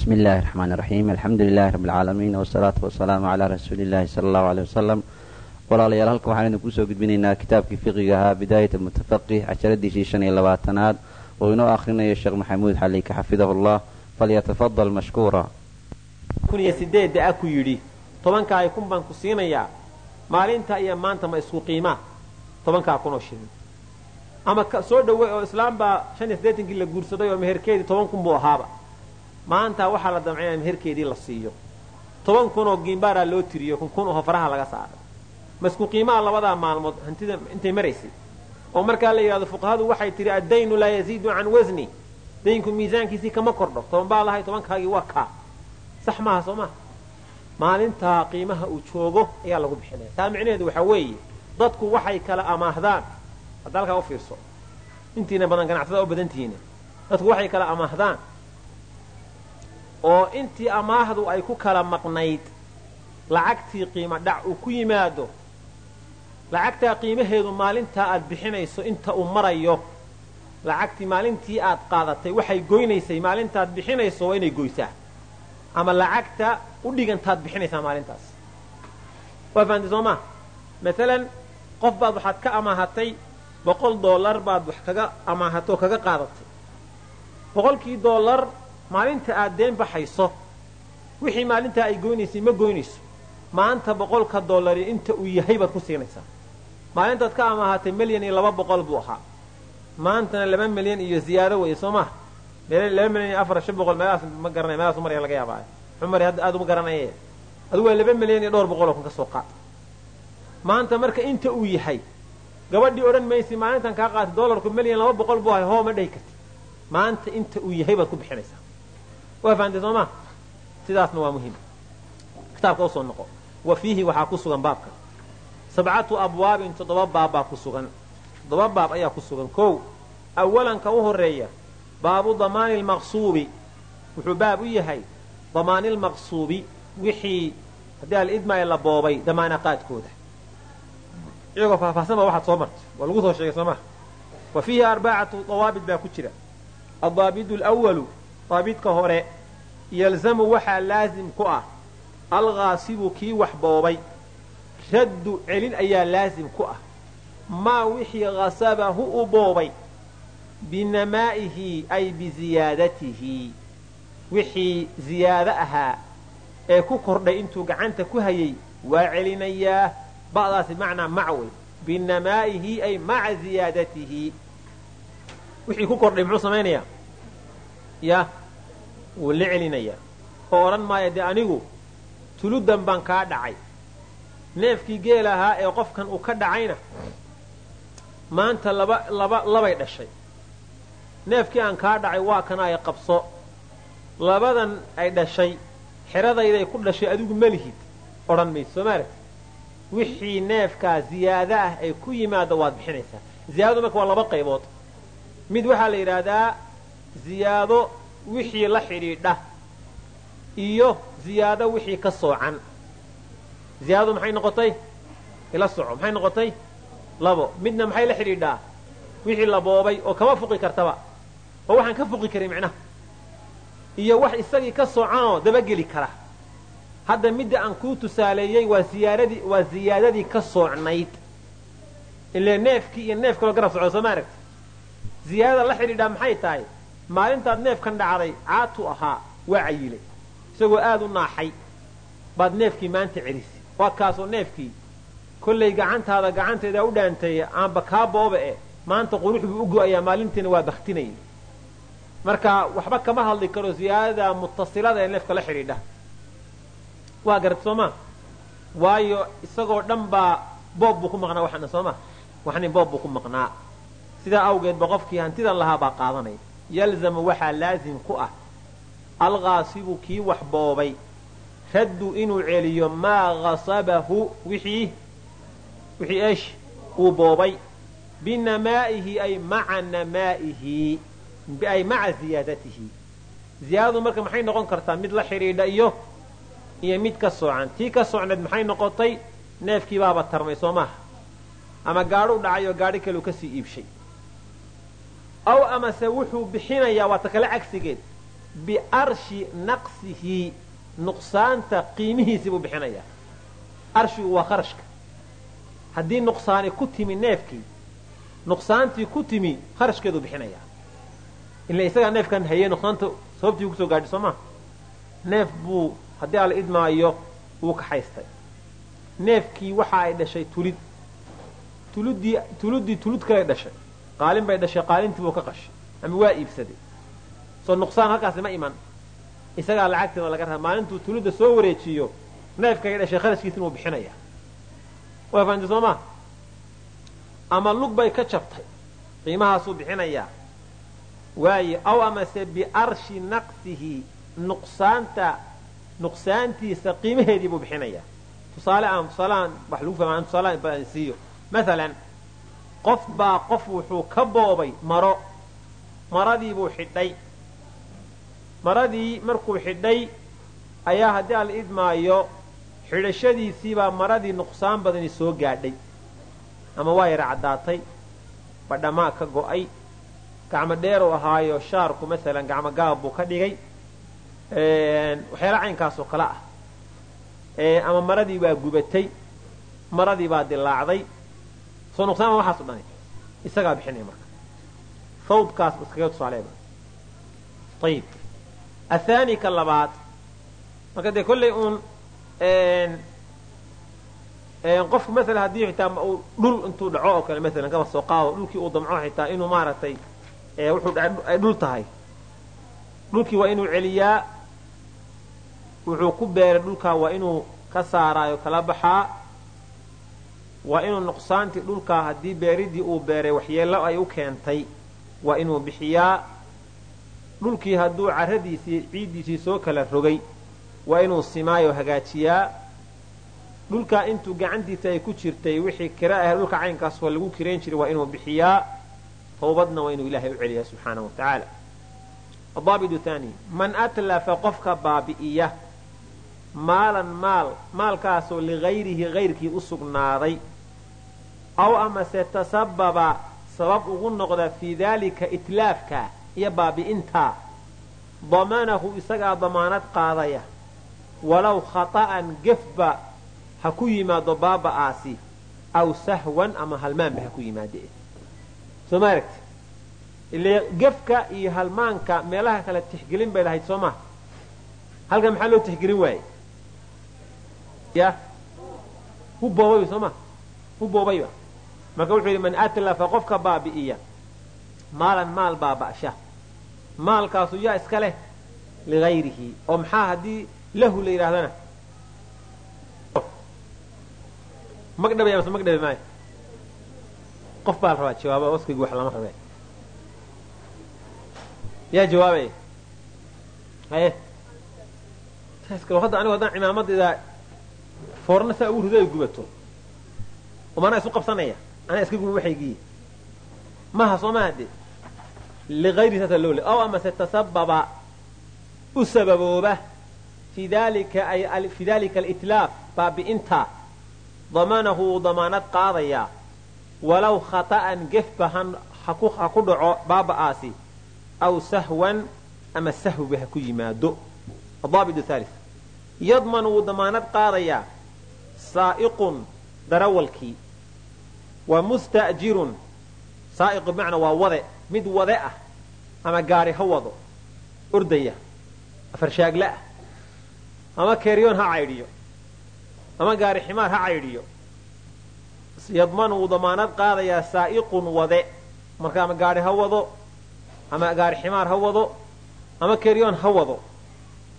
bismi illaahi raxmaan iraxiim alxamdu lilaahi rabbi alcaalamiin wasalaatu wasalaamu calaa rasuuli illaahi sala allahu aleyh wasalam walaalayaal halkan waxaan idinku soo gudbinaynaa kitaabkii fiqiga ahaa bidaayat almutafaqih casharadiisii shan iyo labaatanaad. Oo inoo akhrinayo sheekh maxamuud xalika xafidahu llah falyatafadal mashkuura kun iyo sideedda a ku yidhi tobankaa kun baan ku siinayaa maalinta iyo maanta ma isku qiimaa? Tobankaa kunoo shilin ama soo dhawey oo islaam baa shan iyo siddeetankii la guursaday oo meherkeedii toban kun maanta waxaa la damcay in meherkeedii la siiyo. Toban kun oo giimbaaraa loo tiriyo kun kun faraha laga saaray ma isku qiimaha labadaa maalmood hantida intay maraysay oo markaa la yidhahdo fuqahadu waxay tidhi addaynu laa yaziidu can wasni daynku miisaankiisii kama kordho. Toban baa lahay tobankaagii waa kaa. Sax maaha soo maha maalintaa qiimaha uu joogo ayaa lagu bixinaya taa micnaheedu waxaa weeye dadku waxay kala amaahdaan. Hadda u fiirso. Intiina badan ganacsadaa u badantihiina dadku waxay kala amaahdaan oo intii amaahdu ay ku kala maqnayd lacagtii qiimo dhac uu ku yimaado lacagtaa qiimaheedu maalintaa aad bixinayso inta uu marayo lacagtii maalintii aad qaadatay waxay goynaysay maalintaad bixinayso waa inay goysaa. Ama lacagta u dhigantaad bixinaysaa maalintaas. Waa fahamtay soo maa maalan qof baad waxaad ka amaahatay boqol dollar baad wax kaga amaahatay oo kaga qaadatay. Boqolkii dollar maalinta aad deen baxayso wixii maalintaa ay goynaysay ma goynayso. Maanta boqolka dollari inta uu yahay baad ku siinaysaa. Maalintaad ka amaahatay milyan iyo laba boqol buu ahaa. Maantana laba milyan iyo ziyaado weeye soo maha laba milyan iyo afar shan boqol meelahaas ma garanay meelahaasu maraya laga yaabaa. Xumar hadda aad uma garanaye. Adugu waa laba milyan iyo dhowr boqoloo kun ka soo qaad maanta marka inta uu yahay gabadhii odhan maysi maalintan kaa qaatay dollarku milyan laba boqol buu ahay hoo ma dhahi karti maanta inta uu yahay baad ku bixinaysaa fahamtay soo maa sidaasna waa muhiim. Kitaabka u soo noqo. Wa fiihi waxaa ku sugan baabka. Sabcatu abwaabin toddoba baab baa ku sugan. Toddoba baab ayaa ku sugan. Kow awalanka u horreeya baabu damaani lmaqsuubi wuxuu baab u yahay damaanilmaqsuubi wixii haddii alidmaayo la boobay damaanaqaadkooda iyagoo faahfaahsan waxaad soo martay. Waa lagu soo sheegay soo maha wa fiihi arbacatu dawaabit baa ku jira. Addaabidu lwalu daabidka hore yalzamu waxaa laasim ku ah alghaasibu kii wax boobay. Raddu celin ayaa laasim ku ah. Maa wixii hasabahu u boobay? Binamaa'ihi ay biziyaadatihi. Wixii ziyaado ahaa ee ku kordhay intuu gacanta ku hayay waa celinayaa. Ba'daasi macnaa macwey binamaa'ihi ay maca ziyaadatihi. Wixii ku kordhay muxuu samaynayaa? Ya wuu la celinayaa. Oo odhan maaya dee anigu tuludan baan kaa dhacay neefkii geel ahaa ee qofkan uu ka dhacayna maanta laba laba labay dhashay. Neefkii aan kaa dhacay waa kana ay qabso. Labadan ay dhashay xeradayday ku dhashay adigu malihid odhan mayso soo maaragti wixii neefkaa ziyaado ah ay ku yimaado waad bixinaysaa. Ziyaadadu marka waa laba qaybood. Mid waxaa la yidhaahdaa ziyaado wixii la xidhiidha iyo ziyaado wixii ka soocan. Ziyaadadu maxay noqotay? Ila soco. Maxay noqotay? Labo. Midna maxay la xidhiidhaa? Wixii la boobay oo kama fuqi kartaba. Oo waxaan ka fuqi karin micnaha iyo wax isagii ka soocanoo dabageli kara. Hadda midda aan kuu tusaaleeyey waa ziyaaradii waa ziyaadadii ka soocnayd. Ile neefkii iyo neef kaloo garab socdo soo ma aragti ziyaadada la xidhiidhaa maxay tahay maalintaad neefkan dhacday caatu ahaa waa cayilay. Isagoo aad u naaxay baad neefkii maanta celisay. Waa kaasoo neefkii kollay gacantaada gacanteedaa u dhaantay aanba kaa booba eh maanta qurux buu u go'ayaa maalintiina waa baktinayay marka waxba kama hadli karo ziyaadada mutasilada ee neefka la xidhiidha. Waa garad soo maa waayo isagoo dhan baa boob buu ku maqnaa waxana soo maa waxni boob buu ku maqnaa. Sidaa awgeed ba qofkii hantidan lahaa baa qaadanaya yalzamu waxaa laasim ku ah. Alghaasibu kii wax boobay. Raddu inuu celiyo maa hasabahu wixii wixii eesh uu boobay. Binamaa'ihi ay maca namaa'ihi ay maca ziyaadatihi. Ziyaadadu marka maxay noqon kartaa? Mid la xidhiidha iyo iyo mid ka soocan tii ka socneed maxay noqotay? Neefkii baaba tarmay soo maaha ama gaadhu dhacay oo gaadhi kaleu ka sii iibshay aw amase wuxuu bixinayaa waa ta kale cagsigeed biarshi naqsihi nuqsaanta qiimihiisii buu bixinayaa. Arshigu waa kharashka. Haddii nuqsaani ku timi neefkii nuqsaantii ku timi kharashkeeduu bixinayaa. Ila isagaa neefkan hayey nuqsaanta sababtii ku soo gaadhi soo neef buu haddii alla idmaayo wuu kaxaystay neefkii waxa ay dhashay tulid. Tuluddii tulud kalay dhashay qaalin bay dhashay qaalintii buu ka qashay. Ama waa iibsaday. Soo nuqsaan halkaasi ma iman. Isagaa lacagteeda laga rabaa maalintuu tuludda soo wareejiyo neefkay dhashay kharashkiisina wuu bixinayaa. Waa fahamtay soo maa ama lug bay ka jabtay. Qiimahaasuu bixinayaa. Waaye aw amase biarshi naqsihi nuqsaanta nuqsaantiisa qiimaheedii buu bixinayaa. Tusaale aan tusaaleaan wax lagu fahma tusaale baan siiyo. Maalan qof baa qof wuxuu ka boobay maro. Maradii buu xidhay. Maradii markuu xidhay ayaa haddii alla idmaayo xidhashadiisiibaa maradii nuqsaan badani soo gaadhay. Ama waa yara caddaatay badhamaa ka go'ay. Gacmo dheeruu ahaayo shaarku masalan gacmo gaab buu ka dhigay. Waxyaala caynkaasoo kale ah. Ama maradii baa gubatay. Maradii baa dilaacday soo nuqsaama waxaaso dhani isagaa bixinaya marka. Sawdkaas iskaga tusaaleeba ayib athaani ka labaad. Marka dee kollay uun qofku maala haddii xitaa uu dhul intuu dhaco oo kale maalan kaba soo qaado dhulkii uu damco xitaa inuu maaragtay wuxuu ay dhul tahay. Dhulkii waa inuu celiyaa wuxuu ku beeray dhulkaa waa inuu ka saaraayo kala baxaa waa inuu nuqsaantii dhulkaa haddii beeridii uu beeray waxyeello ay u keentay. Waa inuu bixiyaa dhulkii hadduu carradiisii ciiddiisii soo kala rogay. Waa inuu simaayo hagaajiyaa. Dhulkaa intuu gacantiisa ay ku jirtay wixii kira ah dhulka caynkaas waa lagu kirayn jiray waa inuu bixiyaa. Tawbadna waa inuu ilaahay u celiyaa subxaanahu wa tacaala. Adaabidu thaani man atlafa qofka baabi'iya maalan maal maalkaasoo ligayrihi hayrkii u sugnaaday aw amase tasababa sabab ugu noqda fii daalika itlaafka iyo baabi'intaa damanahu isagaa damaanad qaadaya walow khata'an gefba ha ku yimaado baaba'aasi aw sahwan ama halmaanba ha ku yimaade soo ma aragti ile gefka iyo halmaanka meelaha kale tixgelin bay lahayd soo maha halkan maxaa loo tixgelin waaye ya hu soo ma hu boobayba marka wuxuu yidhi man atlafa qofka baabi'iya maalan maal baaba'sha. Maalkaasu yaa iska leh ligayrihi. Oo maxaa haddii lahu la yidhahdana magdhabaya mase magdhabi maayo? Qof baa la rabaa jawaaba oskaygu wax lama rabe yaa jawaabaya haye. Hadda anigu haddaan cimaamadayda foorna saa ugu rido ay gubato. Uma anaa isu qabsanaya anaa iska guba waxaygiiye maha soo maha de ligayri saasa loo le ow tasababa u sababooba fi dalika alitlaaf baabi'inta damanahu wuu damaanad qaadayaa walow khata'an gefba ha ku dhaco baaba'aasi aw sahwan ama sahwiba ha ku yimaado adaabidu haali yadman wuu damaanad qaadayaa saa'iqun darawalkii wa musta'jirun. Saa'iqu bimacnaa waa wade. Mid wade ah ama gaari ha wado. Ordaya afarshaagle ah. Ama keryoon ha caydhiyo ama gaari ximaar ha caydhiyo yadman wuu damaanad qaadayaa saa'iqun wade. Marka ama gaari ha wado ama gaari ximaar ha wado ama keryoon ha wado.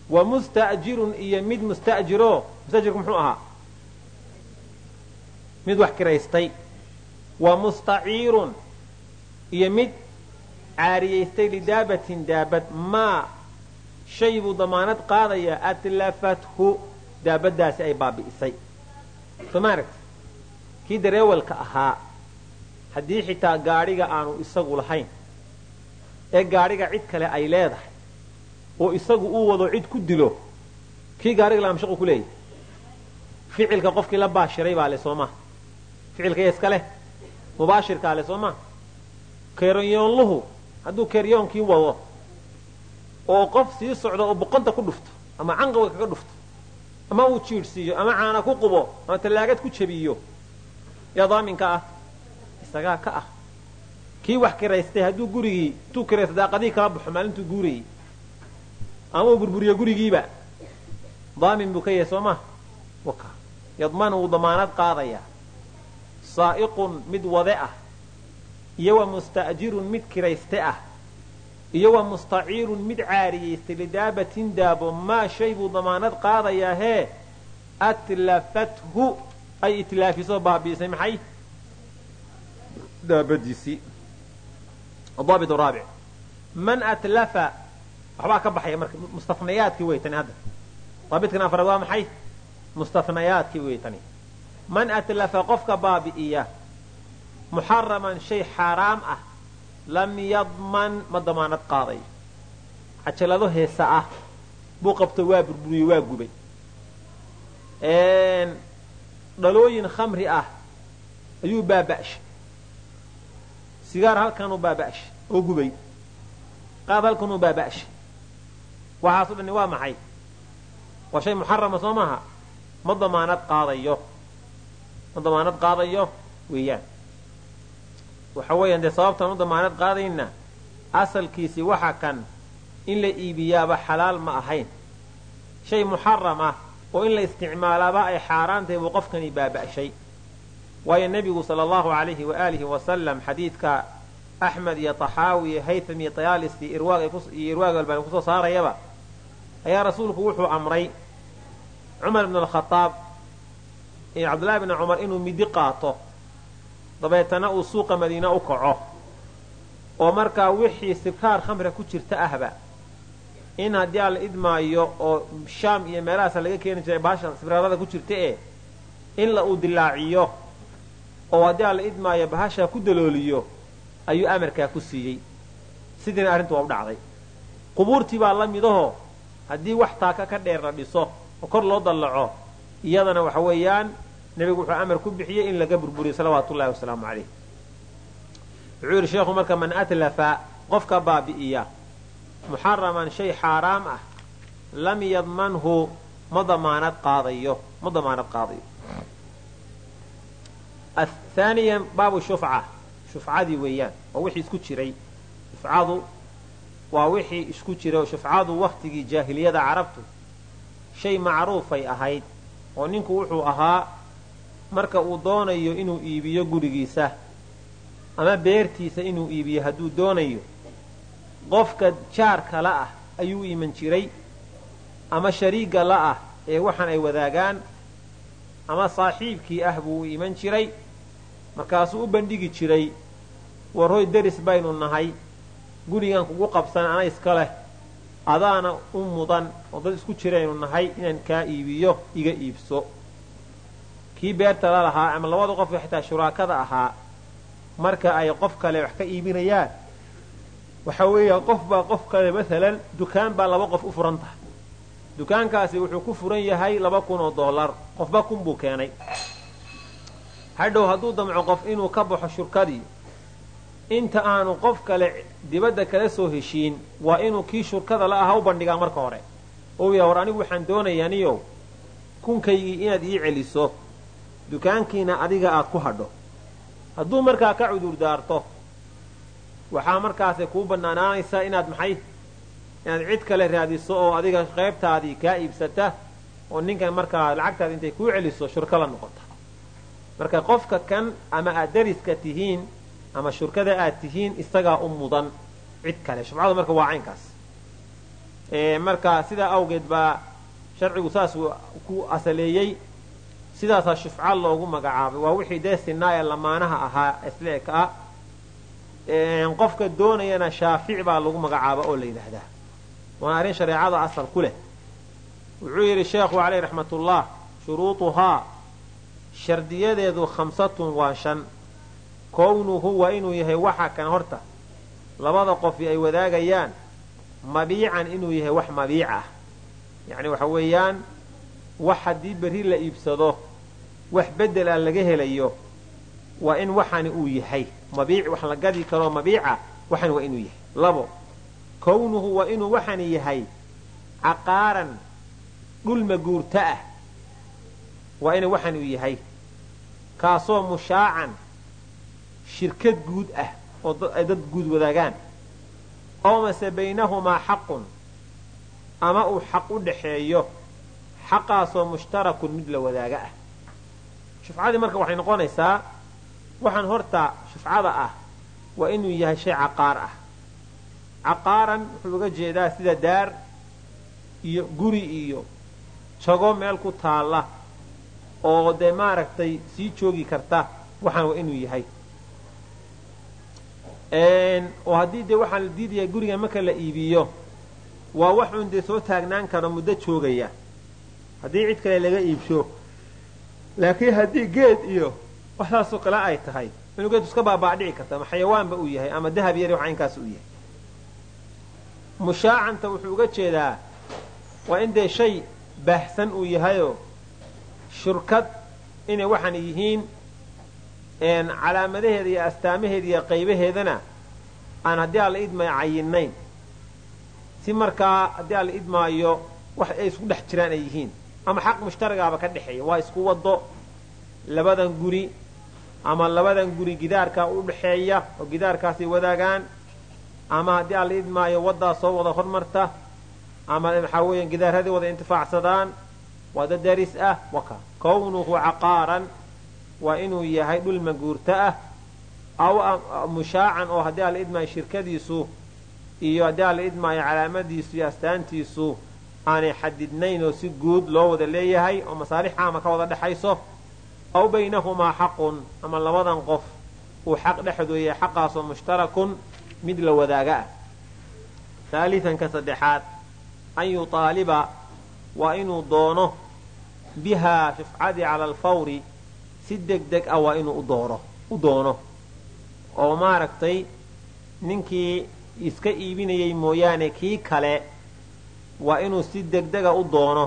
Wa musta'jirun iyo mid musta'jiro. Mustajirku muxuu ahaa? Mid wax kiraystay wa mustaciirun. Iyo mid caariyaystay lidaabatin daabad. Maa shay buu damaanad qaadayaa atlafathu daabaddaasi ay baabi'isay. Soo ma aragti kii dareewalka ahaa haddii xitaa gaadhiga aanu isagu lahayn ee gaadhiga cid kale ay leedahay oo isagu uu wado cid ku dilo kii gaadhiga laha mashaqu ku leeyahy ficilka qofkii la baashiray baa le soo maha ficilka iska leh mubaashirkaa le soo maha keeryoonluhu hadduu keryoonkii wado oo qof sii socda oo boqonta ku dhufto ama canqawga kaga dhufto ama uu jiidhsiiyo ama caana ku qubo ama tallaagad ku jabiyo yaa daaminka ah? Isagaa ka ah. Kii wax kiraystay hadduu gurigii intuu kiraysta daaqadihii kala baxo maalintuu guurayey. Ama uu burburiyo gurigiiba. Daamin buu ka yahay soo ma waka. Yadman wuu damaanad qaadayaa saa'iqun mid wade ah iyo wa musta'jirun mid kirayste ah iyo wa mustaciirun mid caariyaystay lidaabatin daabo maa shay buu damaanad qaadayaa hee atlafathu ay itlaafisoo baabi'isay maxay? Daabadiisii. Daabit raabic. Man atlafa waxbaa ka baxaya marka mustafnayaadkii wey tani hadda. Daabitkan afraad waa maxay? Mustafnayaadkii wey tani man atlafa qofka baabi'iya muxaraman shay xaaraam ah lam yadman ma damaanad qaaday. Cajalado heesa ah buu qabto waa burburiyey waa gubay. Dhalooyin khamri ah ayuu baaba'shay. Sigaar halkanuu baaba'shay oo gubay. Qaad halkanuu baaba'shay. Waxaaso dhani waa maxay? Waa shay muxarama soo maaha? Ma damaanad qaadayo ma damaanad qaadayo weeyaan. Waxa weeyaan dee sababtaan u damaanad qaadayna asalkiisii waxa kan in la iibiyaaba xalaal ma ahayn. Shay muxaram ah oo in la isticmaalaaba ay xaaraan tahay buu qofkani baaba'shay. Waayo nebigu sala allahu alayhi waaalihi wasalam xadiidka axmed iyo taxaawi iyo haytham iyo tayaalis iyo irwaag albani ku soo saarayaba ayaa rasuulku wuxuu amray cumar ibn alkhadaab iyo cabdullahi bni cumar inuu midi qaato dabeetana uu suuqa madiina u kaco. Oo markaa wixii sibraar khamriga ku jirta ahba in haddii aan la idmaayo oo shaam iyo meelahaasa laga keeni jiray baasha sibraarada ku jirta ee in la uu dilaaciyo oo haddii aan la idmaayo bahashaa ku dalooliyo ayuu amarkaa ku siiyey. Sidiina arrintu waa u dhacday. Qubuurtii baa la midahoo haddii wax taaka ka dheer la dhiso oo kor loo dallaco iyadana waxa weeyaan nebigu wuxuu amar ku bixiyey in laga burburiyo salawaatu wasalaamu calayh. Wuxuu yidhi sheekhu marka man atlafa qofka baabi'iya muxaraman shay xaaraam ah lam yadmanhu ma damaanad qaadayo ma damaanad qaadayo. Athaaniyan baabu shufca shufcadii weeyaan waa wixii isku jiray shufcadu waa wixii isku jiray shufcadu waktigii jaahiliyada carabtu shay macruufay ahayd oo ninku wuxuu ahaa marka uu doonayo inuu iibiyo gurigiisa ama beertiisa inuu iibiyo hadduu doonayo qofka jaarka la ah ayuu iman jiray ama shariigga la ah ee waxaan ay wadaagaan ama saaxiibkii ah buu iman jiray. Markaasuu u bandhigi jiray warhoy deris baynu nahay. Gurigan kugu qabsan ana iska leh adaana u mudan oo dad isku jiraynu nahay inaan kaa iibiyo iga iibso. Kii beerta la lahaa ama labada qof xitaa shuraakada ahaa marka ay qof kale wax ka iibinayaan. Waxa weeyaan qof baa qof kale maalan dukaan baa laba qof u furan tahay. Dukaankaasi wuxuu ku furan yahay laba kun oo dollar qofba kun buu keenay. Hadhow hadduu damco qof inuu ka baxo shurkadii inta aanu qof kale dibadda kala soo heshiin waa inuu kii shurkada la ahaa u bandhigaa marka hore. Ou yaha war anigu waxaan doonayaa niyow kunkaygii inaad ii celiso dukaankiina adiga aad ku hadho. Hadduu markaa ka cudur daarto waxaa markaase kuu bannaanaanaysa inaad maxay inaad cid kale raadiso oo adiga qaybtaadii kaa iibsata oo ninkan markaa lacagtaadi intay kuu celiso shurka la noqota. Marka qofka kan ama aad dariska tihiin ama shurkada aad tihiin isagaa u mudan cid kale. Shufcadu marka waa caynkaas. Marka sidaa awgeed baa sharcigu saas ku asaleeyey sidaasaa shufca loogu magacaabay. Waa wixii dee sinaa ee lamaanaha ahaa isleeka ah. Qofka doonayana shaafic baa lagu magacaaba oo la yidhaahdaa. Waana arrin shareecada asal ku leh. Wuxuu yidhi sheekhu caleyh raxmatullah shuruuduhaa shardiyadeedu khamsatun waa shan kownuhu waa inuu yahay waxa kan horta. Labada qofi ay wadaagayaan mabiican inuu yahay wax mabiic ah. Yacni waxa weeyaan wax haddii berri la iibsado wax beddel ah laga helayo waa in waxani uu yahay. Mabiic wax la gadi karoo mabiica waxani waa inuu yahay. Labo kownuhu waa inuu waxaan yahay caqaaran dhul maguurto ah. Waa inuu waxaan uu yahay. Kaasoo mushaacan shirkad guud ah oo ay dad guud wadaagaan. Oo mase baynahumaa xaqun ama uu xaq u dhaxeeyo xaqaasoo mushtarakun mid la wadaaga ah. Shufcadii marka waxay noqonaysaa waxaan horta shufcada ah waa inuu yahay shay caqaar ah. Caqaaran wuxuu uga jeedaa sida daar iyo guri iyo jago meel ku taalla oo dee maaragtay sii joogi karta waxaan waa inuu yahay oo haddii dee waxaa la diidaya guriga marka la iibiyo waa waxuun dee soo taagnaan karo muddo joogaya. Haddii cid kale laga iibsho. Laakiin haddii geed iyo waxsaasoo kale ay tahay inuu geed iska baabaa dhici karta ama xayawaanba uu yahay ama dahab yari wax inkaas uu yahay. Mushaacanta wuxuu uga jeedaa waa in dee shay baahsan uu yahayoo shurkad inay waxaan yihiin calaamadaheeda iyo astaamaheeda iyo qaybaheedana aan haddii aan la idmaayo cayinnayn si markaa haddii aan la idmaayo wax ay isku dhex jiraan ay yihiin. Ama xaq mushtaragaaba ka dhexeeya. Waa isku wado labadan guri ama labadan guri gidaarkaa u dhexeeya oo gidaarkaasay wadaagaan. Ama haddii aan la idmaayo waddaa soo wada hormarta ama maxaa weeyaan gidaarradii wada intifaacsadaan. Wada daris ah waka kownuhu caqaaran waa inuu yahay dhul maguurto ah aw mushaacan oo haddii aan la idmaayo shirkadiisu iyo haddii aan la idmaayo calaamadiisu iyo astaantiisu aanay xadidnayn oo si guud loo wada leeyahay oo masaalix caama ka wada dhexayso aw baynahumaa xaqun ama labadan qof uu xaq dhexdoo yahay xaqaasoo mushtarakun mid la wadaaga ah. Haalitanka saddexaad an yuaaliba waa inuu doono bihaa shufcadii cala alfawri si deg deg ah waa inuu u doono oo maaragtay ninkii iska iibinayay mooyaane kii kale waa inuu si degdega u doono.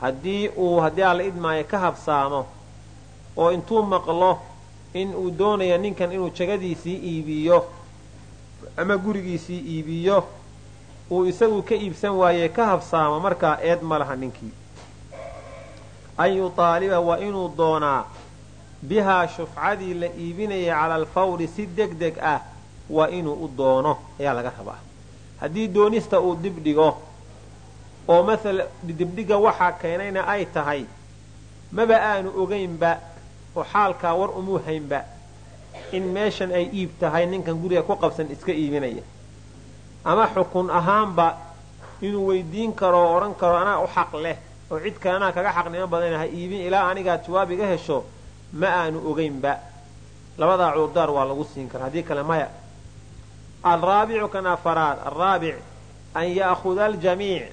Haddii uu haddii aan la idmaayo ka habsaamo oo intuu maqlo in uu doonayo ninkan inuu jagadiisii iibiyo ama gurigiisii iibiyo uu isagu ka iibsan waaye ka habsaamo markaa eed ma laha ninkii an yuaaliba waa inuu doonaa bihaa shufcadii la iibinayay cala alfawri si deg deg ah waa inuu u doono ayaa laga rabaa. Haddii doonista uu dib dhigo oo maala dibdhiga waxaa keenayna ay tahay maba aanu ogaynba oo xaalkaa war umuu haynba in meeshan ay iib tahay ninkan guriga ku qabsan iska iibinaya. Ama xukun ahaanba inuu weydiin karo oo odhan karo anaa u xaq leh oo cid kale anaa kaga xaqnimo badan ha iibin ilaa anigaad jawaab iga hesho ma aanu ogaynba labadaa cuurdaar waa lagu siin kara haddii kale maya. Alraabicu kan afaraad alraabic an ya'huda aljamiic.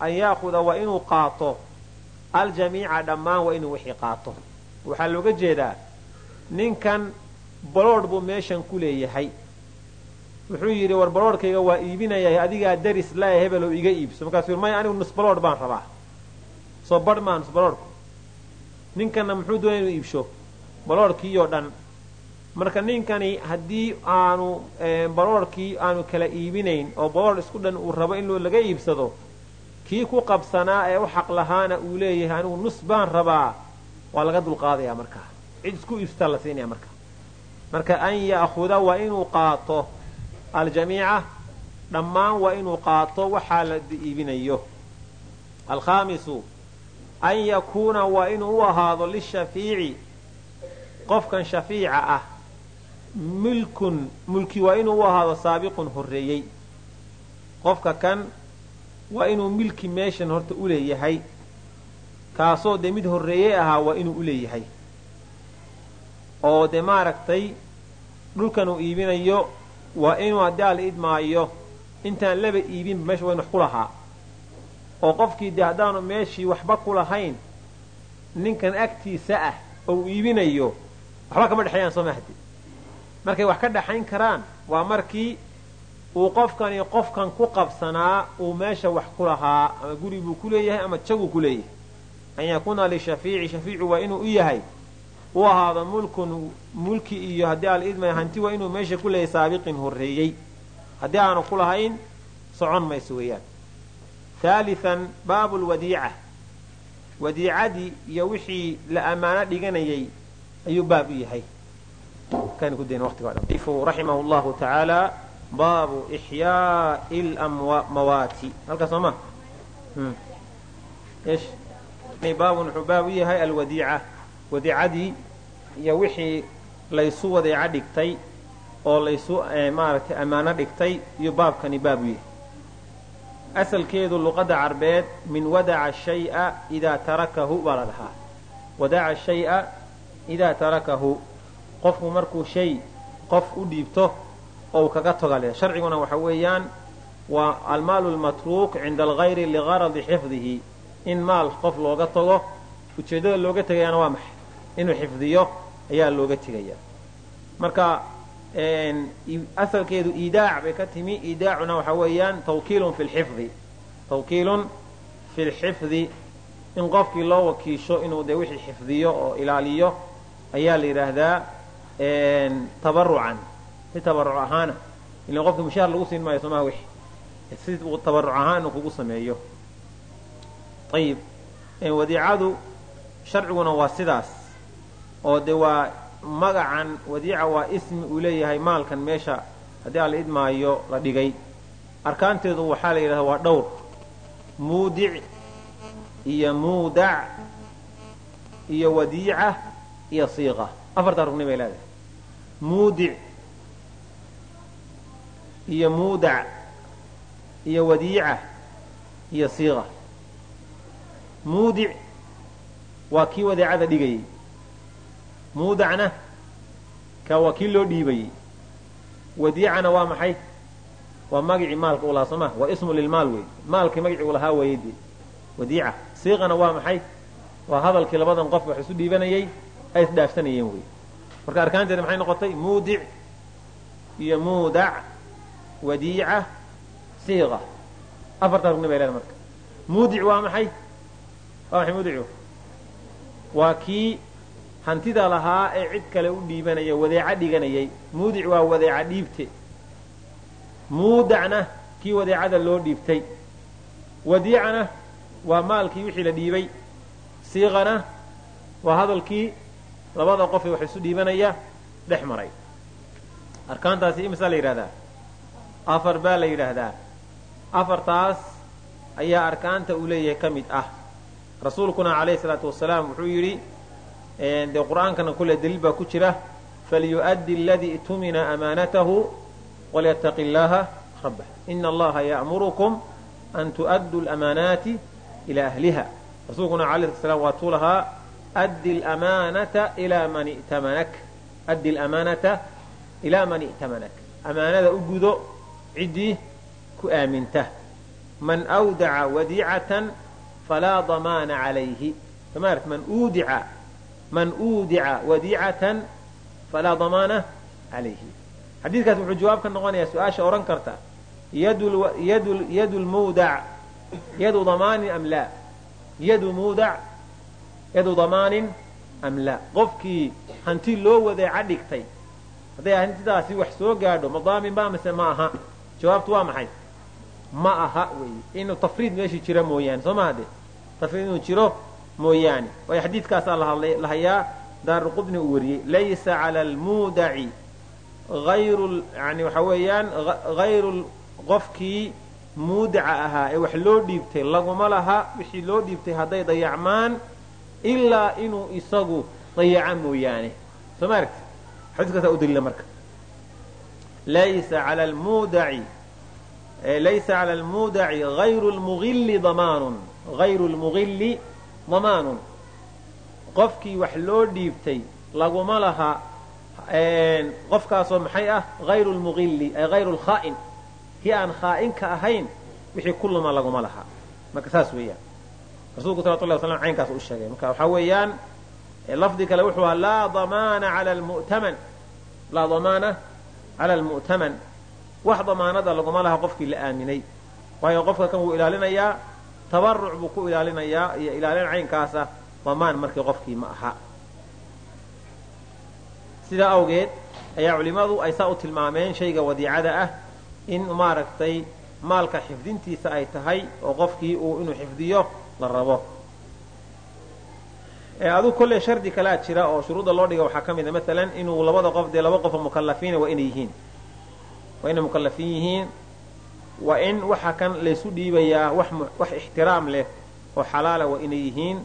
An ya'huda waa inuu qaato. Aljamiica dhammaan waa inuu wixii qaato. Waxaa looga jeedaa ninkan baloodh buu meeshan ku leeyahay. Wuxuu yidhi war baloodhkayga waa iibinaya adigaa daris laya hebelow iga iibso. Markaasuu maya anigu nusbaloodh baan rabaa soo badh maa nusbaloodhku ninkanna muxuu doonaya inuu iibsho baloodhkiioo dhan. Marka ninkani haddii aanu baloodhkii aanu kala iibinayn oo baloodh isku dhan uu rabo in laga iibsado kii ku qabsanaa ee u xaq lahaana uu leeyahay anigu nus baan rabaa waa laga dulqaadayaa markaa. Cid isku iibsataa la siinaya marka marka an ya'huda waa inuu qaato aljamiica dhammaan waa inuu qaato waxaa la iibinayo. Alkhaamisu an yakuuna waa inuu u ahaado lishafiici qofkan shafiica ah. Milkun mulki waa inuu u ahaado saabiqun horreeyey. Qofka kan waa inuu milki meeshan horta u leeyahay. Kaasoo dee mid horreeyey ahaa waa inuu u leeyahay. Oo dee maaragtay dhulkan uu iibinayo waa inuu haddii ala idmaayo intaan laba iibinba meesha waa inu wax ku lahaa oo qofkii dee haddaanu meeshii waxba ku lahayn ninkan agtiisa ah oo uu iibinayo waxba kama dhexeeyaan soo mahdi markay wax ka dhexayn karaan waa markii uu qofkani qofkan ku qabsanaa uu meesha wax ku lahaa ama guri buu ku leeyahay ama jaguu ku leeyahay. An yakuuna lishafiici shafiicu waa inuu u yahay. U ahaado mulkun mulki iyo haddii ala idmaya hanti waa inuu meesha ku leeyahay saabiqin horreeyey. Haddii aanu ku lahayn socon mayso weeyaan haalian baabu lwadiica wadiicadii iyo wixii la ammaano dhiganayay ayuu baab u yahay. Raximah llahu tacaala baabu ixyaai lmawaati halkaas soo ma? Baabun wuxuu baab u yahay alwadiica. Wadiicadii iyo wixii laysu wadeeco dhigtay oo laysu maaragtay ammaano dhigtay iyo baabkani baab u yahay asalkeedu luqadda carbeed min wadaca shaya idaa tarakahu baa la dhahaa wadaca shaya idaa tarakahu qofku markuu shay qof u dhiibto ou kaga togale sharciguna waxa weeyaan waa almaalu lmatruuk cinda algayri ligaradi xifdihi in maal qof looga tago ujeeddada looga tegayaana waa maxay inuu xifdiyo ayaa looga tegaya marka asalkeedu iidaac bay ka timi. Iidaacuna waxa weeyaan tawkiilun fi lxifdi tawkiilun fi lxifdi in qofkii loo wakiisho inuu dee wixii xifdiyo oo ilaaliyo ayaa la yidhaahdaa tabarucan si tabaruc ahaana ila qofka mushaar lagu siin maayo somaa wixi si tabaruc ahaan inuu kugu sameeyo. Ayib wadiicadu sharciguna waa sidaas. Oo de waa magacan wadiica waa ismi uu leeyahay maalkan meesha haddii aan la idmaayo la dhigay. Arkaanteedu waxaa la yidhahda waa dhowr. Muudic iyo muudac iyo wadiica iyo siiqa. Afartaa rugni bay leedahay. Muudic iyo muudac iyo wadiica iyo siiqa. Muudic waa kii wadeecada dhigayay muudacna ka waa kii loo dhiibayey wadiicana waa maxay waa magicii maalka u lahaa soo ma waa ismu lilmaal wey maalkii magicii u lahaa weeye dee wadiica siiqana waa maxay waa hadalkii labadan qof wax isu dhiibanayay ay isdhaafsanayeen wey marka arkaanteeda maxay noqotay muudic iyo muudac wadiica siiqa afartaa rugni bay leeda marka muudic waa maxay waa maxay muudicu waa kii hantida lahaa ee cid kale u dhiibanaya wadeeco dhiganayay. Muudic waa wadeeca dhiibte. Muudacna kii wadeecada loo dhiibtay. Wadiicana waa maalkii wixii la dhiibay. Siiqana waa hadalkii labada qof ee wax isu dhiibanaya dhex maray. Arkaantaasi imisaa la yidhahdaa afar baa la yidhaahdaa. Afartaas ayaa arkaanta uu leeyahay ka mid ah. Rasuulkuna calayhi salaatu wasalaam wuxuu yidhi dee qur'aankana kule daliil baa ku jira. Falyu'addi aladii tumina amaanatahu walyataqi llaaha rabbah ina allaha ya'murukum an tu'adduu lamaanaati ilaa ahliha. Rasuulkuna alayh slat slam waatuu lahaa addi lamaanata ilaa man i'tamanak. Addi lamaanata ilaa man i'tamanak. Amaanada u gudo ciddii ku aaminta. Man awdaca wadiicatan falaa damaana calayhi. Man uudica man uudica wadiicatan falaa damaana calayhi. Xadiidkaas wuxuu jawaab ka noqonayaa su'aasha odhan karta yadu lmuudac yadu damaanin am laa? Yadu muudac yadu damaanin am laa? Qofkii hanti loo wadeeca dhigtay hadday hantidaasi wax soo gaadho madaamin baa mise ma aha? Jawaabtu waa maxay? Ma aha weeye inuu tafriid meeshii jira mooyaane soo maha de tafriid inuu jiro mooyaane. Waayo xadiidkaasaa la hayaa daaruqudni uu wariyey laysa cala almuudaci ayru yani waxa weeyaan hayru qofkii muudaca ahaa ee wax loo dhiibtay laguma laha wixii loo dhiibtay hadday dayacmaan ilaa inuu isagu dayaca mooyaane. Soo ma aragti xadiiskaasaa u daliila marka. Laysa cala almuudaci laysa cala almuudaci hayru lmughilli damaanun hayru lmughilli damaanun qofkii wax loo dhiibtay laguma laha qofkaasoo maxay ah hayru lmughilli ay hayru lkhaa'in kii aan khaa'inka ahayn wixii ku luma laguma laha. Marka saas weeyaan. Rasuulku salawatu llahi waslam caynkaas u sheegay. Marka waxaa weeyaan lafdi kale wuxuu ahaa laa damaana cala almu'taman. Laa damaana cala almu'taman. Wax damaanada laguma laha qofkii la aaminay. Waayo qofka kan wuu ilaalinayaa tabaruc buu ku ilaalinayaa iyo ilaalin caynkaasa damaan markii qofkii ma aha. Sidaa awgeed ayaa culimmadu ay saa u tilmaameen shayga wadiicada ah in maaragtay maalka xifdintiisa ay tahay oo qofkii uu inuu xifdiyo la rabo. Aduu kolley shardi kalaa jira oo shuruudda loo dhiga waxaa ka mid a maalan inuu labada qof dee laba qof oo mukalafiina waa inay yihiin. Waa inay mukallafin yihiin waa in waxa kan laysu dhiibayaa wax ixtiraam leh oo xalaala waa inay yihiin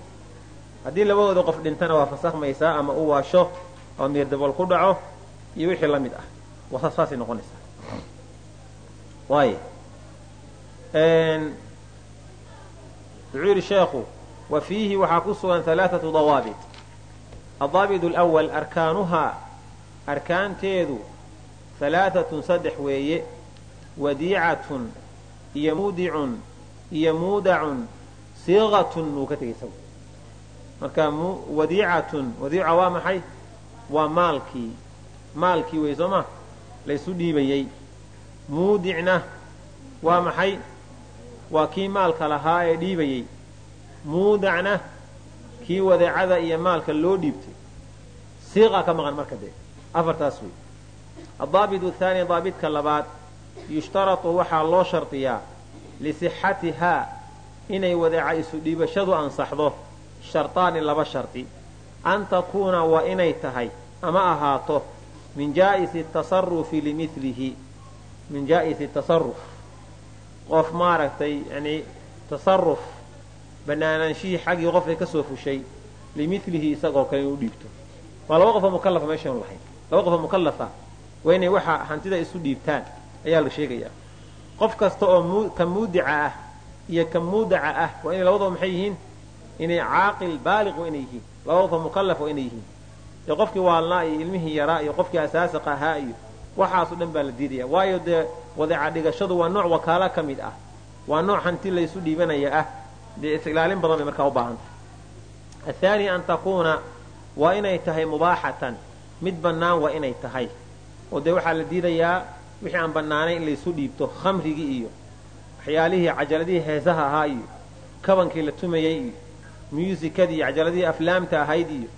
haddii labadooda qof dhintana waa fasakhmaysaa ama u waasho oo miirdabool ku dhaco iyo wixii la mid ah. Waa saasay noqonaysaa. Waay wuxuu yidhi sheekhu wa fiihi waxaa ku sugan alaaatu dawaabit. Adaabit alwal arkaanuhaa arkaanteedu halaaatun saddex weeye wadiicatun iyo muudicun iyo muudacun siiqatun wuu ka tegay isagu. Marka wadiicatun wadiica waa maxay? Waa maalkii. Maalkii wey soo ma? Laysu dhiibayey. Muudicna waa maxay? Waa kii maalka lahaa ee dhiibayey. Muudacna kii wadeecada iyo maalka loo dhiibtay. Siiqa ka maqan marka dee. Afartaas wey. Addaabit athaani daabitka labaad yushtaratu waxaa loo shardiyaa lisixatihaa inay wadeeca isu dhiibashadu ansaxdo shartaani laba shardi an takuuna waa inay tahay ama ahaato. Min jaa'isi tasarufi limilihi min jaa'isi tasaruf qof maaragtay yani tasaruf banaanaanshihii xaggii qofkay ka soo fushay limilihi isagoo kale inuu dhiibto. Waa laba qofoo mukallafa meeshaanu lahayn. Laba qofoo mukallafa waa inay waxa hantida isu dhiibtaan ayaa la sheegayaa qof kasta oo ka muudica ah iyo ka muudaca ah waa inay labadaba maxay yihiin? Inay caaqil baaliq inay yihiin. Laba qofoo mukallaf inay yihiin. Iyo qofkii waalnaa iyo ilmihii yaraa iyo qofkii asaasiq ahaa iyo waxaasoo dhan baa la diidaya waayo dee wadeeca dhigashadu waa nooc wakaalo ka mid ah. Waa nooc hanti laysu dhiibanaya ah. Dee is-ilaalin badan bay markaa u baahantah athaani an takuuna waa inay tahay mubaaxatan mid bannaan waa inay tahay. Oo dee waxaa la diidayaa wixii aan bannaanayn in laysu dhiibto khamrigii iyo waxyaalihii cajaladihii heesaha ahaa iyo kabankii la tumayey iyo muusikadii iyo cajaladihii aflaamta ahayd iyo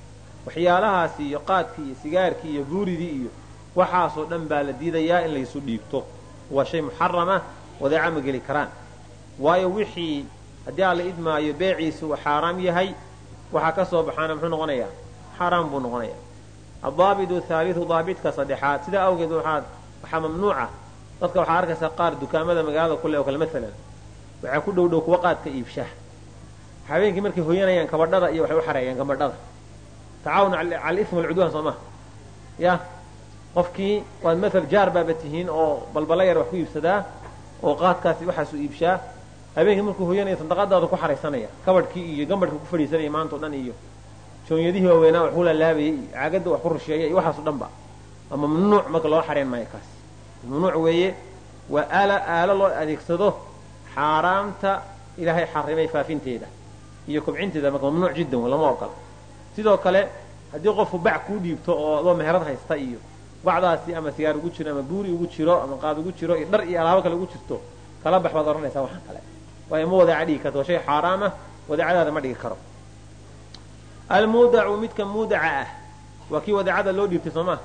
waxyaalahaasi iyo qaadkii iyo sigaarkii iyo buuridii iyo waxaasoo dhan baa la diidayaa in laysu dhiibto. Waa shay muxarama wadeeca ma geli karaan. Waayo wixii haddii aan la idmaayo beeciisu uu xaaraam yahay waxaa ka soo baxaana muxuu noqonayaa? Xaaraam buu noqonayaa. Addaabitu thaaliu daabitka saddexaad sidaa awgeed waxaad waxaa mamnuuca. Dadka waxaa arkaysaa qaar dukaamada magaalada kule oo kale maalan waxaa ku dhow dhow kuwa qaadka iibsha habeenkii markay hoyanayaan kabadhada iyo waxay u xareeyaan gabadhada. Tacaawun cala walcudwaan soo maha ya qofkii waad maal jaar baaba tihiin oo balbala yar wax ku iibsadaa oo qaadkaasi waxaasu iibshaa habeenkii markuu hoyanaya sandaqadaada ku xaraysanaya. Kabadhkii iyo gambadhka ku fadhiisanaya maanta o dhan iyo. Joonyadihii waaweynaa wax ku laalaabayay caagadda wax ku rusheeya iyo waxaaso dhan ama mamnuuc marka loo xareen maayo kaas. Mamnuuc weeye waa aala aalo loo adeegsado xaaraamta ilaahay xarimay faafinteeda iyo kobcinteeda marka mamnuuc jiddan lama ogola. Sidoo kale haddii qofku bac kuu dhiibto oo adoo meherad haysta iyo bacdaasi ama sigaar ugu jiro ama buuri ugu jiro ama qaad ugu jiro iyo dhar iyo alaabo kale ugu jirto kala bax baad odhanaysaa waxaan kale. Waayo ma wadeeca dhigi karto waa shay xaaraamah wadeecadaada ma dhigi karo. Almuudacu midka muudaca ah waa kii wadeecada loo dhiibtay soo maa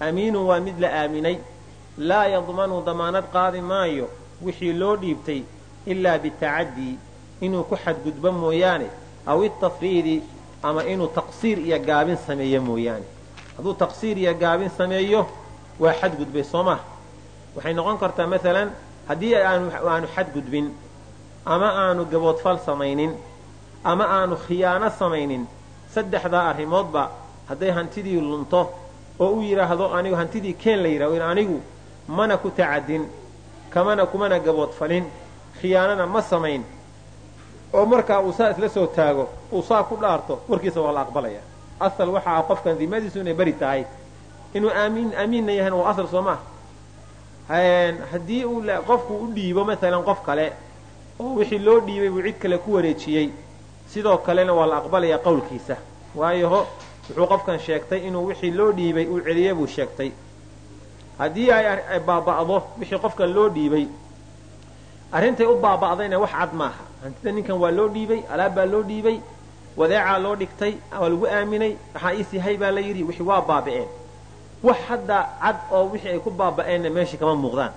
amiinun waa mid la aaminay. Laa yadmanu damaanad qaadi maayo wixii loo dhiibtay ilaa bitacadii inuu ku xadgudbo mooyaane aw itafriidi ama inuu taqsiir iyo gaabin sameeyo mooyaane. Hadduu taqsiir iyo gaabin sameeyo waa xadgudbay soo maha waxay noqon kartaa maalan haddii aanu xadgudbin ama aanu gaboodfal samaynin ama aanu khiyaano samaynin saddexdaa arrimoodba hadday hantidii lunto oo u yidhaahdo anigu hantidii keen la yidhahdo anigu mana ku tacadin kamana kumana gaboodfalin khiyaanana ma samayn. Oo markaa uu saa isla soo taago uu saa ku dhaarto warkiisa waa la aqbalaya. Asal waxa ah qofkan dimadiisu inay beri tahay. Inuu aamiin amiinna yahayna waa asal soo maah haddii uu qofku u dhiibo maalan qof kale oo wixii loo dhiibay buu cid kale ku wareejiyey sidoo kalena waa la aqbalayaa qowlkiisa. Waayo wuxuu qofkan sheegtay inuu wixii loo dhiibay uu celiye buu sheegtay. Haddii ay baaba'do wixii qofkan loo dhiibay arrintay u baaba'dayna wax cad maaha. Hantida ninkan waa loo dhiibay alaab baa loo dhiibay wadeecaa loo dhigtay waa lagu aaminay waxaa iisii hay baa la yidhi wixii waa baaba'een. Wax hadda cad oo wixii ay ku baaba'eenna meeshii kama muuqdaan.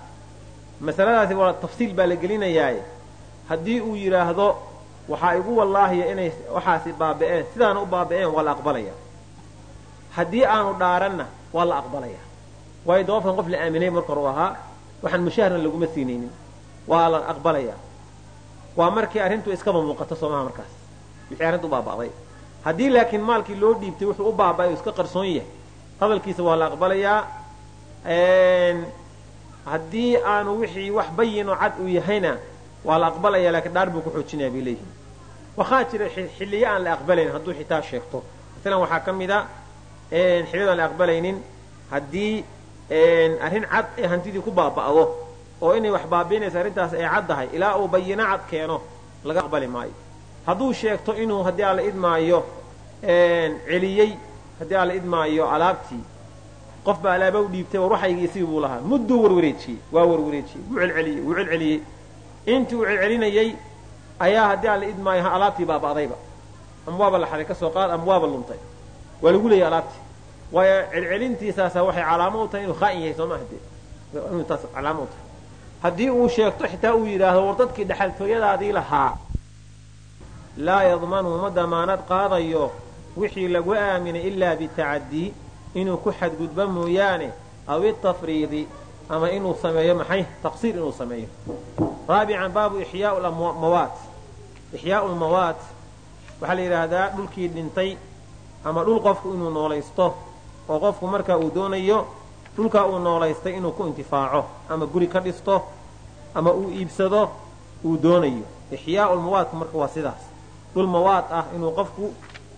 Masaladaasi waa tafsiil baa la gelinayaaye. Haddii uu yidhaahdo waxaa igu wallaahiya inay waxaasi baaba'een sidaana u baaba'een waa la aqbalaya haddii aanu dhaaranna waa la aqbalaya. Waayo dababkan qof la aaminay marka hore u ahaa waxaan mushaharna laguma siinaynin. Waa la aqbalaya. Waa markii arrintu iskaba muuqato soomaha markaas. Wixii arrintu u baaba'day. Haddii laakiin maalkii loo dhiibtay wuxuu u baaba'ay iska qarsoon yahay hadalkiisa waa la aqbalayaa. Haddii aanu wixii wax bayinoo cad uu yahayna waa la aqbalaya laakiin dhaar buu ku xoojinaya bay leeyihiin waxaa jira xilliyo aan la aqbalayn hadduu xitaa sheegto. Masalan waxaa ka mid a xilliyado aan la aqbalaynin haddii arrin cad ee hantidii ku baaba'do oo inay wax baabiinaysa arrintaas ay caddahay ilaa uu bayino cad keeno laga aqbali maayo. Hadduu sheegto inuu haddii aan la idmaayo celiyey haddii aan la idmaayo alaabtii qof baa alaaba u dhiibtay war waxaygiisii buu lahaa. Mudduu warwareejiyey waa warwareejiyey wuu celceliyey wuu celceliyey. Intii uu celcelinayey ayaa haddii aan la idmaayo alaabtii baaba'dayba. Ama waaba la xaday ka soo qaad ama luntay waa lagu leeyay alaabtii waayo celcelintiisaasa waxay calaamo u tahay inuu khaa'in yahay soo maaha dee inuu taas calaamo u tahay. Haddii uu sheegto xitaa uu yidhaahdo war dadkii dhexaltooyadaadii lahaa. Laa yadmanu ma damaanad qaadayo wixii lagu aaminay ilaa bitacadii inuu ku xadgudbo mooyaane aw itafriidi ama inuu sameeyo maxay? Taqsiir inuu sameeyo. Raabican baabu ixyaau mawaat ixyaau lmawaat waxaa la yidhaahdaa dhulkii dhintay ama dhul qofku inuu noolaysto oo qofku markaa uu doonayo dhulkaa uu noolaystay inuu ku intifaaco ama guri ka dhisto ama uu iibsado uu doonayo. Ixyaau lmawaadku marka waa sidaas. Dhul mawaad ah inuu qofku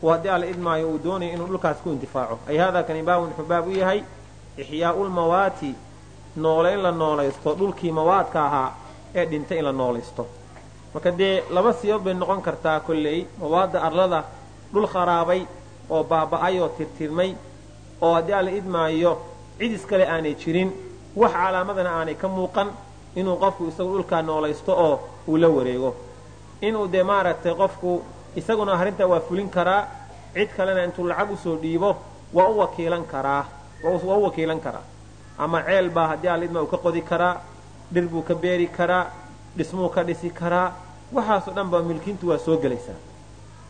haddii alla idmaayo uu doonayo inuu dhulkaas ku intifaaco. Ay haadaa kani baabun wuxuu baab u yahay ixyaau lmawaati noole la noolaysto dhulkii mawaadka ahaa ee dhintay in la noolaysto. Marka dee laba siyood bay noqon kartaa kolley mawaadda arlada dhul kharaabay oo baaba'ay oo tirtirmay oo haddii alla idmaayo cid iskale aanay jirin wax calaamadana aanay ka muuqan inuu qofku isagu dhulkaa noolaysto oo uu la wareego. Inuu dee maaragtay qofku isaguna arrintaa waa fulin karaa cid kalena intuu lacag u soo dhiibo waa u wakiilan karaa waa u wakiilan karaa. Ama ceel baa haddii alidma uu ka qodi karaa dhir buu ka beeri karaa dhismuu ka dhisi karaa waxaasoo dhan ba milkiintu waa soo gelaysaa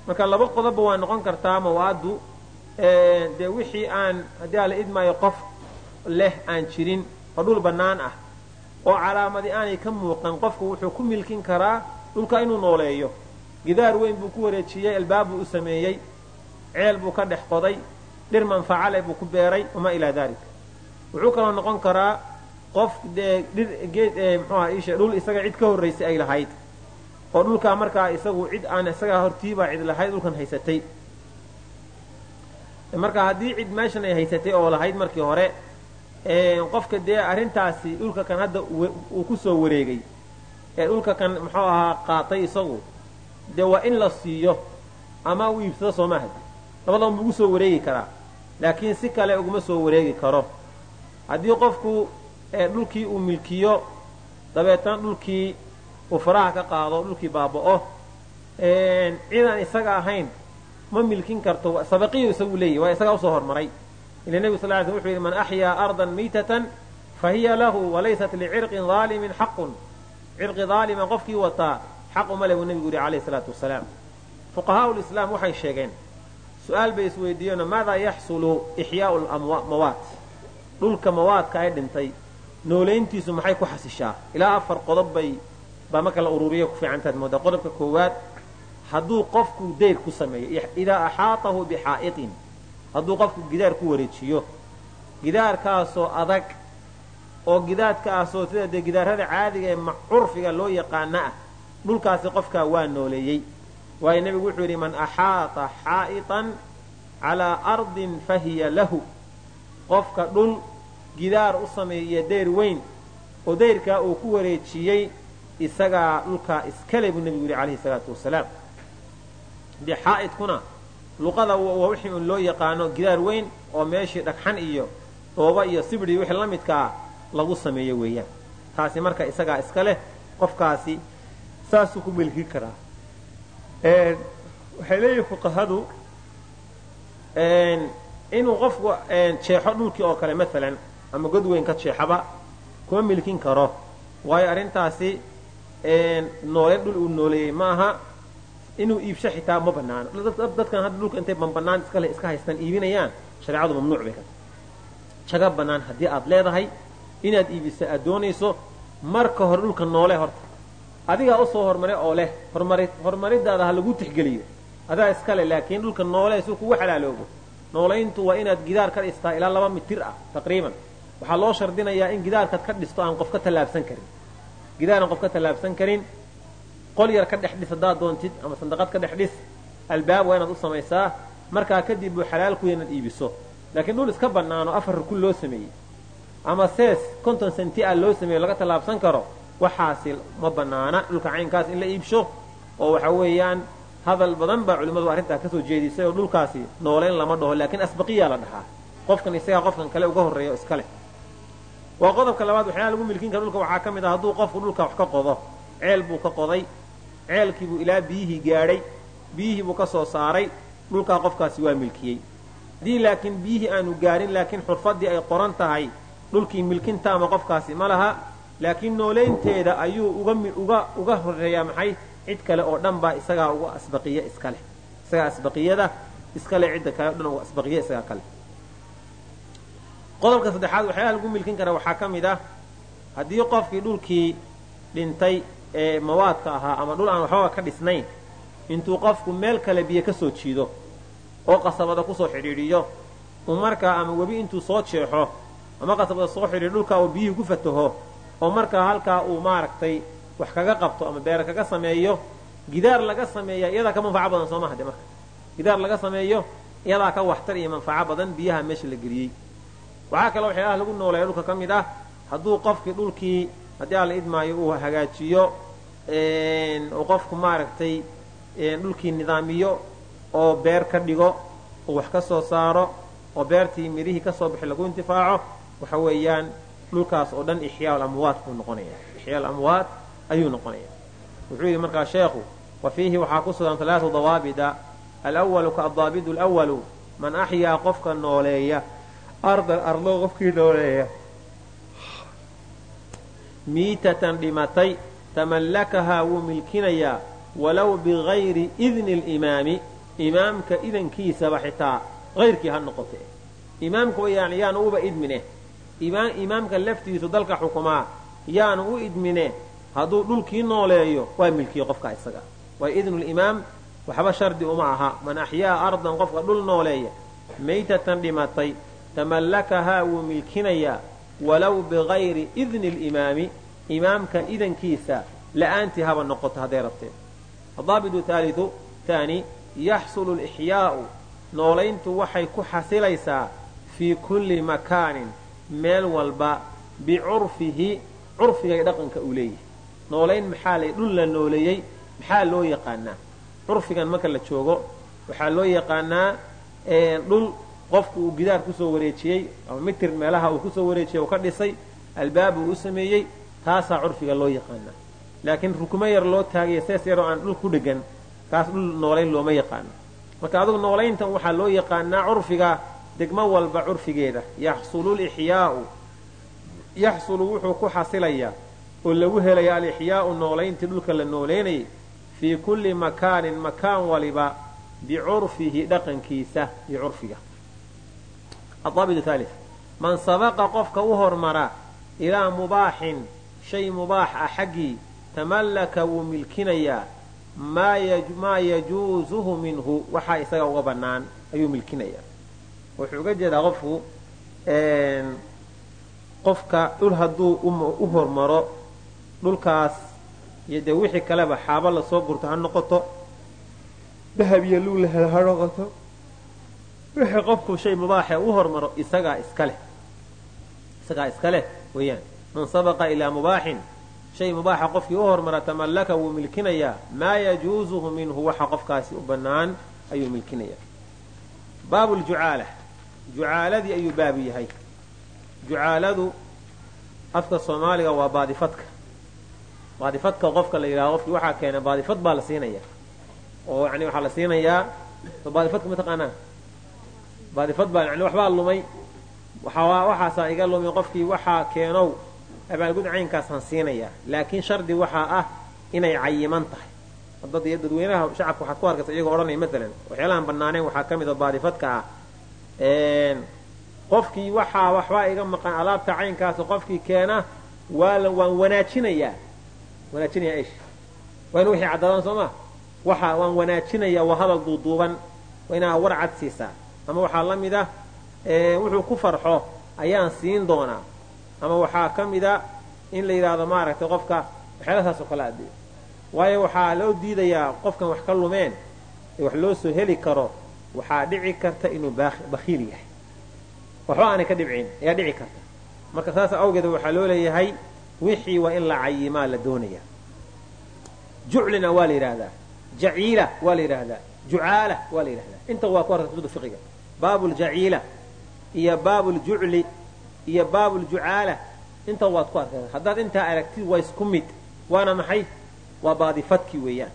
marka laba qodobba waa noqon kartaa mawaaddu dee wixii aan haddii ala idmaayo qof leh aan jirin oo dhul bannaan ah oo calaamadi aanay ka muuqan qofku wuxuu ku milkin karaa dhulka inuu nooleeyo. Gidaar weyn buu ku wareejiyey albaab buu u sameeyey ceel buu ka dhex qoday dhir manfacale buu ku beeray wamaa ilaa dalik. Wuxuu kaloo noqon karaa qof dee dhir geed mxuaha isha dhul isaga cid ka horraysay ay lahayd oo dhulkaa markaa isagu cid aan isagaa hortiibaa cid lahayd dhulkan haysatay. Marka haddii cid meeshan ay haysatay oo lahayd markii hore qofka dee arrintaasi dhulka kan hadda uu ku soo wareegay ee dhulka kan muxuu ahaa qaatay isagu dee waa in la siiyo ama uu iibsado soo maaha labadan buu ugu soo wareegi karaa laakiin si kale uguma soo wareegi karo. Haddii qofku dhulkii uu milkiyo dabeetana dhulkii uu faraha ka qaado dhulkii baaba'o cidaan isaga ahayn ma milkin karto sabaqiyu isagu leeyahy waa isagaa u soo hormaray. Ila nebigu sal ly sl wuxuu yidhi man axyaa ardan miitatan fa hiya lahu walaysat licirqin daalimin xaqun cirqi daaliman qofkii wataa xaq uma le buu nebigu yidhi alayhi salaatu wasalaam fuqahaau waxay sheegeen su'aal bay isweydiiyeenoo maadaa yaxsulu ixyaau mawaat? Dhulka mawaadka ay dhintay noolayntiisu maxay ku xasishaa? Ilaa afar qodob bay baa marka la ururiya ku fiicantaad moodaa. Qodobka koowaad hadduu qofku dayr ku sameeyo idaa axaatahu bixaa'iqin hadduu qofku gidaar ku wareejiyo gidaarkaasoo adag oo gidaadkaasoo sida dee gidaarada caadiga ee curfiga loo yaqaana ah dhulkaasi qofkaa waa nooleeyey. Waayo nebigu wuxuu yidhi man axaata xaa'itan calaa ardin fahiya lahu. Qofka dhul gidaar u sameeya dayr weyn oo dayrkaa uu ku wareejiyey isagaa dhulkaa iskale buu nebigu yidhi calayhi salaatu wasalaam. Dee xaa'idkuna luqada waa wixii un loo yaqaano gidaar weyn oo meeshii dhagxan iyo dhooba iyo sibidhi wixii la midkaa lagu sameeyo weeyaan. Taasi marka isagaa iska leh qofkaasi saasuu ku milkin karaa. Waxay leeyihiin fuqahadu inuu qofku jeexo dhulkii oo kale maalan ama god weyn ka jeexaba kuma milkin karo. Waayo arrintaasi nooleen dhul uu nooleeyey ma aha inuu iibsho xitaa ma banaano dadkan hadda dhulka intay banbanaan iskale iska haystaan iibinayaan shareecadu mamnuuc bay ka tahay. Jaga bannaan haddii aad leedahay inaad iibisa aad doonayso marka hore dhulka noole horta. Adigaa u soo horumare oo leh horumari horumaridaada ha lagu tixgeliyo. Adaa iskale laakiin dhulka noole suu kugu xalaaloobo. Noolayntu waa inaad gidaar ka dhistaa ilaa laba mitir ah taqriiban. Waxaa loo shardinayaa in gidaarkaad ka dhisto aan qof ka tallaabsan karin gidaar aan qof ka tallaabsan karin qol yar ka dhex dhis haddaad doontid ama sandaqad ka dhex dhis albaab waa inaad u samaysaa markaa kadib buu xalaal kuya inaad iibiso. Laakiin dhul iska bannaano afar rukun loo sameeyey. Ama sees konton senti a loo sameeyo laga tallaabsan karo waxaasi ma bannaana. Dhulka caynkaas in la iibsho oo waxa weeyaan hadal badan baa culimmadu arrintaa ka soo jeedisay oo dhulkaasi nooleyn lama dhaho laakiin asbaqiyaa la dhahaa. Qofkan isagaa qofkan kale uga horreeya o iska leh waa qodobka labaad waxyaala lagu milkin kara dhulka. Waxaa ka mid ah hadduu qofku dhulka wax ka qodo ceel buu ka qoday ceelkii buu ilaa biyihii gaadhay biyihii buu ka soo saaray dhulkaa qofkaasi waa milkiyey. Haddii laakiin biyihii aanu gaadhin laakiin xurfaddii ay qoran tahay dhulkii milkinta ama qofkaasi ma laha laakiin nooleynteeda ayuu uga uga horreeyaa maxay? Cid kale oo dhan baa isagaa uga asbaqiya iska leh. Isagaa asbaqiyada iska leh cidda kale o dhan uga asbaqiya isagaa kale qodobka saddexaad waxyaalaha lagu milkin kara waxaa ka mid ah haddii qofkii dhulkii dhintay ee mawaadka ahaa ama dhul aan waxbaba ka dhisnayn intuu qofku meel kale biyo ka soo jiido oo qasabada ku soo xidhiidhiyo uu markaa ama webi intuu soo jeexo ama qasabada soo xidhiidho dhulkaa uu biyihii ku fataho oo markaa halkaa uu maaragtay wax kaga qabto ama beer kaga sameeyo gidaar laga sameeya iyadaa ka manfaco badan soo maha de marka. Gidaar laga sameeyo iyadaa ka waxtar iyo manfaco badan biyaha meesha la geliyey waxaa kaloo waxyaalaha lagu nooleeya dhulka ka mid ah hadduu qofkii dhulkii haddii alla idmaayo uu hagaajiyo uu qofku maaragtay dhulkii nidaamiyo oo beer ka dhigo uu wax ka soo saaro oo beertii midhihii ka soo bixi lagu intifaaco waxa weeyaan dhulkaas oo dhan ixyaa alamwaat buu noqonaya. Ixyaa alamwaat ayuu noqonaya. Wuxuu yidhi markaa sheekhu wa fiihi waxaa ku sugan alaatu dawaabida. Alwalu ka adaabidu lwalu man axyaa qofka nooleeya ardan ardo qofkii nooleeya miitatan dhimatay tamallakahaa wuu milkinayaa walow bigayri idni limaami imaamka idankiisaba xitaa hayrkii ha noqote. Imaamka yani yaanu uba idmine imaamka laftiisu dalka xukumaa yaanu u idmine hadduu dhulkii nooleeyo waa milkiye qofka isaga. Waayo idnulimaam waxba shardi uma aha. Man axyaa ardan qofka dhul nooleeya maytatan dhimatay tamallakahaa wuu milkinayaa walow bigayri idni limaami imaamka idankiisa la'aantii haba noqoto hadday rabteen. Adaabidu haaliu taani yaxsulu lixyaa'u noolayntu waxay ku xasilaysaa fii kulli makaanin meel walba bicurfihi curfigay dhaqanka uu leeyahay. Noolayn maxaa la dhul la nooleeyey maxaa loo yaqaanaa? Curfigan marka la joogo waxaa loo yaqaanaa dhul qofku uu gidaar ku soo wareejiyey ama mitir meelaha uu ku soo wareejiyey uu ka dhisay albaab uu u sameeyey taasaa curfiga loo yaqaanaa. Laakiin rukumo yar loo taagaya sees yaroo aan dhul ku dhegan kaas dhul noolayn looma yaqaano. Marka adugu noolayntan waxaa loo yaqaanaa curfiga degmo walba curfigeeda yaxsulu lixyaau yaxsulu wuxuu ku xasilayaa oo lagu helaya alixyaau noolayntii dhulka la nooleynayay fii kulli makaanin makaan waliba bicurfihi dhaqankiisa iyo curfiga adaabitu haali man sabaqa qofka u hormara ilaa mubaaxin shay mubaax ah xaggii tamallaka wuu milkinayaa maa yajuusuhu minhu waxaa isaga uga bannaan ayuu milkinayaa wuxuu uga jeedaa qofku qofka dhul hadduu u hormaro dhulkaas iyo dee wixii kaleba xaabo la soo gurto ha noqoto dahab iyo luul lahel ha noqoto wixii qofku shay mubaaxe u hormaro isagaa iska leh. Isagaa iska leh weeyaan. Man sabaqa ilaa mubaaxin shay mubaaxa qofkii u hormara tamallaka wuu milkinayaa maa yajuusuhu minhu waxa qofkaasi u bannaan ayuu milkinayaa baabu ljucaala jucaaladii ayuu baabu yahay. Jucaaladu afka soomaaliga waa baadifadka. Baadifadka qofka la yidhahdo qofkii waxaa keena baadifad baa la siinayaa. Oo yani waxaa la siinayaa baadifadka mataqaanaa baadifad baa yani waxbaa lumay. Waxaasaa iga lumi qofkii waxaa keenow. Abaalgud siinayaa. Laakiin shardi waxaa ah inay cayiman tahay. Dad dadweynaha shacabka waxaad ku arkaysa iyagoo odhanaya maalan waxyaalahan banaaneen waxaa ka mid a baadifadka ah. Qofkii waxaa waxbaa iga maqan alaabta caynkaasa qofkii keena waa waan wanaajinayaa. Wanaajinaya ish. Waa in wixii caddaadaan soo ma? Waxa waan wanaajinayaa waa hadal duuduuban. Waa inaa war cad siisaa ama waxaa la mid ah wuxuu ku farxo ayaan siin doonaa. Ama waxaa ka mid a in la yidhaahdo maaragtay qofka waxyaalahaas oo kale ade waayo waxaa loo diidayaa qofkan wax ka lumeen ee wax loo soo heli karo waxaa dhici karta inuu bakhiil yahay. Waxba aanay ka dhibcin ayaa dhici karta. Marka saas awgeed waxaa loo leeyahay wixii waa in la cayimaa la doonaya juclina waa la yidhaahdaa jaciila waa la yidhaahdaa jucaala waa la yidhahdaa inta waa ku kutubda fiqiga baabuljaciila iyo baabuljucli iyo baabuljucaala inta waad ku arkaysa haddaad intaa aragtid waa isku mid waana maxay? Waa baadifadkii weeyaan.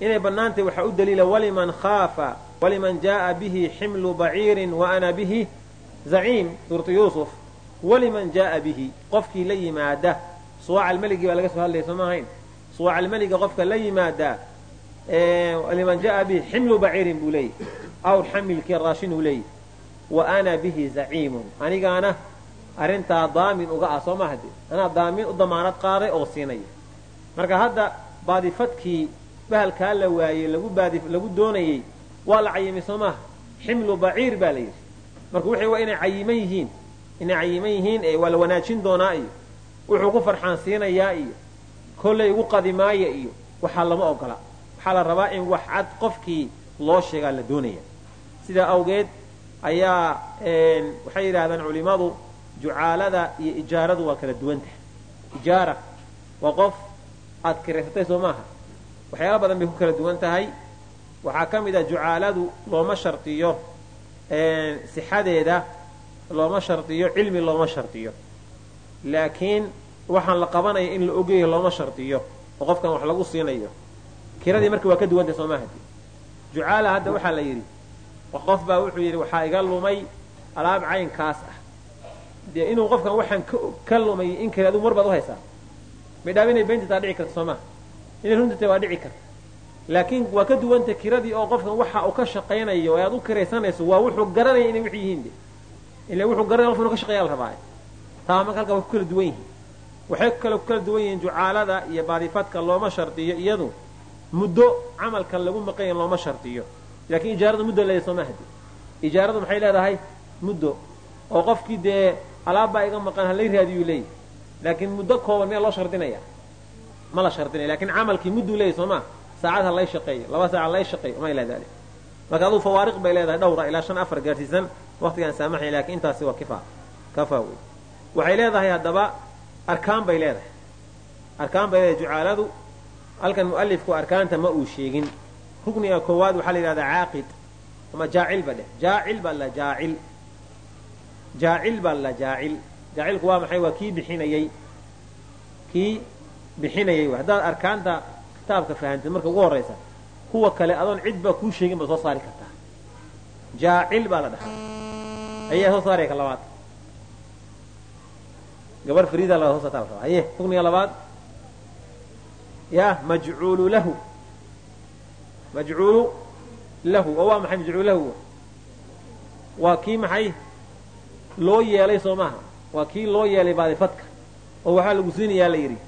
Inay bannaantay waxaa u daliila waliman khaafa waliman jaa'a bihi ximlu baciirin wa ana bihi zaciim suuratu yuusuf. Waliman jaa'a bihi qofkii la yimaada. Suwaac baa laga soo hadlaya soo ma ahayn? Suwaac qofka la yimaada liman jaa'a bihi ximlu baciirin buu leeyahy aw xamilkii raashin uu leeyahy wa ana bihi zaciimun anigaana arrintaa daamin uga ah soo maha de anaa daamin u damaanad qaaday oo siinaya marka hadda baadifadkii bahalkaa la waayey lagu doonayey waa la cayimay soo maaha ximlu baciir baa la yidhi marka wixii waa inay cayiman yihiin inay cayiman yihiin ee waa la wanaajin doonaa iyo wuxuu ku farxaan siinayaa iyo kollay igu qadimaaya iyo waxaa lama ogola waxaa la rabaa in wax cad qofkii loo sheegaa la doonaya sidaa awgeed ayaa waxay yidhahdaan culimmadu jucaalada iyo ijaaradu waa kala duwan tahay. Ijaara waa qof aad kiraysatay soo maaha. Waxyaala badan bay ku kala duwan tahay. Waxaa ka mid ah jucaaladu looma shardiyo sixadeeda looma shardiyo cilmi looma shardiyo. Laakiin waxaan la qabanaya in la ogeeyo looma shardiyo oo qofkan wax lagu siinayo. Kiradii marka waa ka duwantahay soo maaha. Jucaala hadda waxaa la yidhi qof baa wuxuu yidhi waxaa iga lumay alaab caynkaas ah. Dee inuu qofkan waxaan ka lumay in kale aduu mar baad u haysaa? Midhaab inay beyntataa dhici karta soo maha inay runtatay waa dhici karta. Laakiin waa ka duwanta kiradii oo qofkan waxa uu ka shaqaynayo ee aad u kiraysanayso waa wuxuu garanaya inay wix yihiin de ila wuxuu garanaya qof inuu ka shaqeeya la taa marka halka way ku kala duwan yihiin. Waxay kale ku kala duwan yihiin jucaalada iyo baadifadka looma shardiyo iyadu muddo camalkan lagu maqanya looma shardiyo laakiin ijaaradu muddo leedahay soo mahadi ijaaradu maxay leedahay? Muddo. Oo qofkii dee alaabbaa iga maqan halay raadiyuu leeyahy laakiin muddo kooban miyaa loo shardinaya ma la shardinaya. Lakin camalkii mudduu leeyahy soo maa saacad ha lay shaqeeyo laba saaca lay shaqeeyo ma ilaa dalik marka aduu fawaariq bay leedahay dhowra ilaa shan afar gaarsiisan waqtigaan saamaxay laakiin intaasi waa kifa kafa wey waxay leedahay haddaba arkaan bay leedahay. Arkaan bay leedahay jucaaladu halkan mu'alifku arkaanta ma uu sheegin rukniga koowaad waxaa la yidhahdaa caaqid ama jaacil ba dheh. Jaacil baa la jaacil. Jaacil baa la jaacil. Jaacilku waa maxay? Waa kii bixinayey kii bixinayay w haddaad arkaanta kitaabka fahamtid marka ugu horraysa kuwa kale adoon cid baa kuu sheegin baad soo saari kartaa. Jaacil baa la dhahaa. Ayaa soo saaraya ka labaad? Gabar friida la soo saarta haye rukniga labaad? Ya majcuulu lahu majcuulu lahu oo waa maxay majcuulu lahu waa kii maxay loo yeelay soo maaha waa kii loo yeelay baadifadka oo waxaa lagu siinayaa la yidhi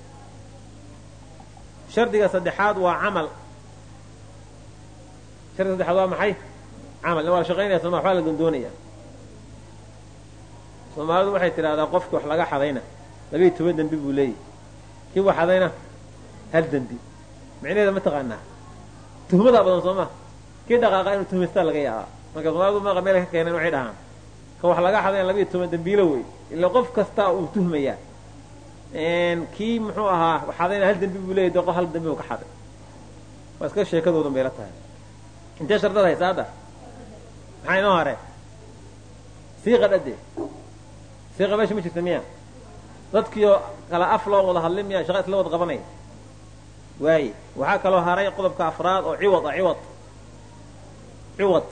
shardiga saddexaad waa camal shardiga saddexaad waa maxay camal waa la shaqaynaya sooma waxbaa la doondoonaya soomaalidu waxay tidhahdaa qofki wax laga xadayna labiiyo toban dembi buu leeyahy kii wax xadayna hal dembi micnaheeda ma taqaanaa tuhmadaa badan soo ma? Kii dhaqaaqa inuu tuhmaystaa laga yaabaa. Marka soomaalidu maqa meel ka keeneen waxay dhahaan ka wax laga xadayna labiiyo toban dembiilo wey ila qof kastaa uu tuhmayaa. Kii muxuu ahaa xadayna hal dembi buu leeyay de hal dembi u ka xaday waa iska sheekadoodan bayla tahay. Intee shardad haysa hadda maxaa inoo hare? Siiqa dhade siiqa meesha ma jirta miya dadkiioo kala af loo wada hadlin miya shaqa isla wada qabanaya waaye waxaa kaloo haray qodobka afraad oo ciwad ah ciwad. Ciwad.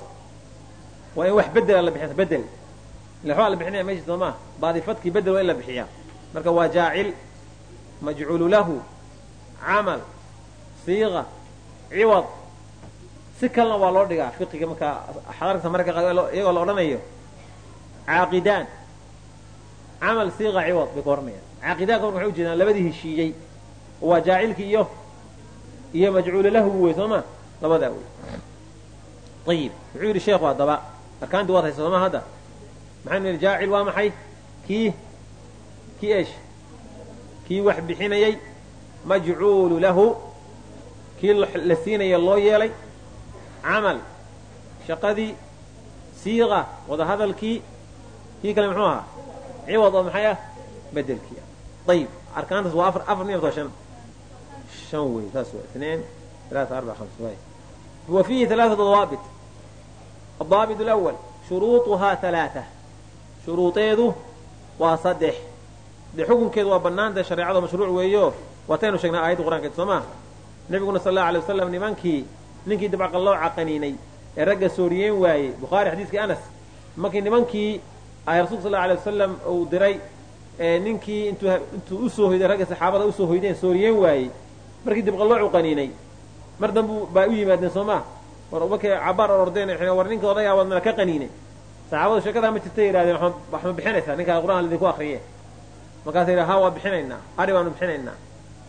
Waa in wax bedela la bixiya bedel ila waxbaa la bixinaya meesha soo maa baadifadkii bedel waa in la bixiyaa. Marka waa jaacil majcuulu lahu camal siiqa ciwad. Si kalena waa loo dhigaa fiqiga markaa xadarka marka iyagoo la odhanayo. Caaqidaan. Camal siiqa ciwad bay ka oranayaan caaqidaanka marka waxay ujeedaan labadii heshiiyey. Waa jaacilki iyo iyo majcuulu lahu wey soo ma? Labadaa wey ayib wuxuu yidhi sheekhu haddaba arkaantii waad haysa sooma hadda? Maxaynu yidhi jaacil waa maxay? Kii kii esh kii wax bixinayay? Majcuulu lahu. Kii la siinaya loo yeelay? Camal. Shaqadii? Siiqa. Wadahadalkii? Kii kale muxuu ahaa? Ciwad oo maxay ah? Bedelkii ayib arkaantaas waa afar afar miya shan shan wey saas waa اثنين ثلاثة أربعة خمسة waay وفيه ثلاثة ضوابط الضابط الأول shuruuطuhaa ثaلaaثة shuruuطeedu waa saddex dee xukunkeedu waa banaanta shareecada mashruuc weeyo waataynu sheegnay aayadda qur'ankeed soo maa nebiguna sal allau alay wasalam nimankii ninkii dabcaqallooca qaniinay ee ragga sooriyeen waayey bukhaari xadiiskii anas markii nimankii ay rasulka sal alay wasalam uu diray ee ninkii intuu usoo hoyday ragga saxaabada usoo hoydeen sooriyeen waayey markii dabqalloocu qaniinay. Mar dambu baa u yimaadeen soo maa war markay cabaar orordeen war ninka odayaa waad nala ka qaniinay. Saxaabadu sheekadaa ma jirta yidhahdeen wax ma bixinaysaa? Ninkaa qur'aan idinku akriye markaasa yidha ha waa bixinaynaa. Ari baanu bixinaynaa.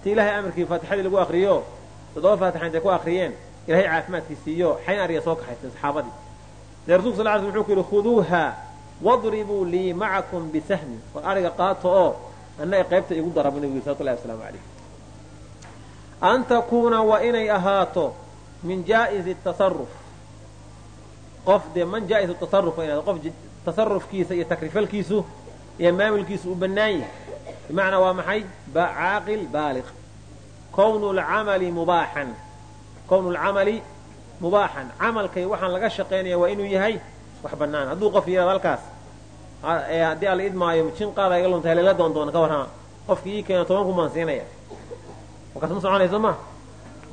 Ti ilaahay amarkii faatixadii lagu akriyo toddoba faatixa intay ku akriyeen ilahay caafimaadkii siiyo xayn ariga soo kaxaysay saxaabadii. Dee rasulka sal ly wuxuu ku yidhi khuduuha wadribuu lii macakum bisahmi war ariga qaato oo annaga qaybta igu darabu nebigu salawatu llahi wasalaamu calayh an takuuna waa inay ahaato min jaa'izi tasaruf qof dee man jaa'izu tasaruf waa inay qof tasarufkiisa iyo takrifalkiisu iyo maamulkiisu uu bannaan yahay bimacnaa waa maxay caaqil baaliq kownu lcamali mubaaxan kownu lcamali mubaaxan camalkay waxaan laga shaqaynaya waa inuu yahay wax bannaan hadduu qof yidhahdo halkaas haddii alla idmaayo jin qaada iga lunta haleela doon doona ka warrama qofkii ii keena toban kumaan siinaya markaas ma soconayso ma.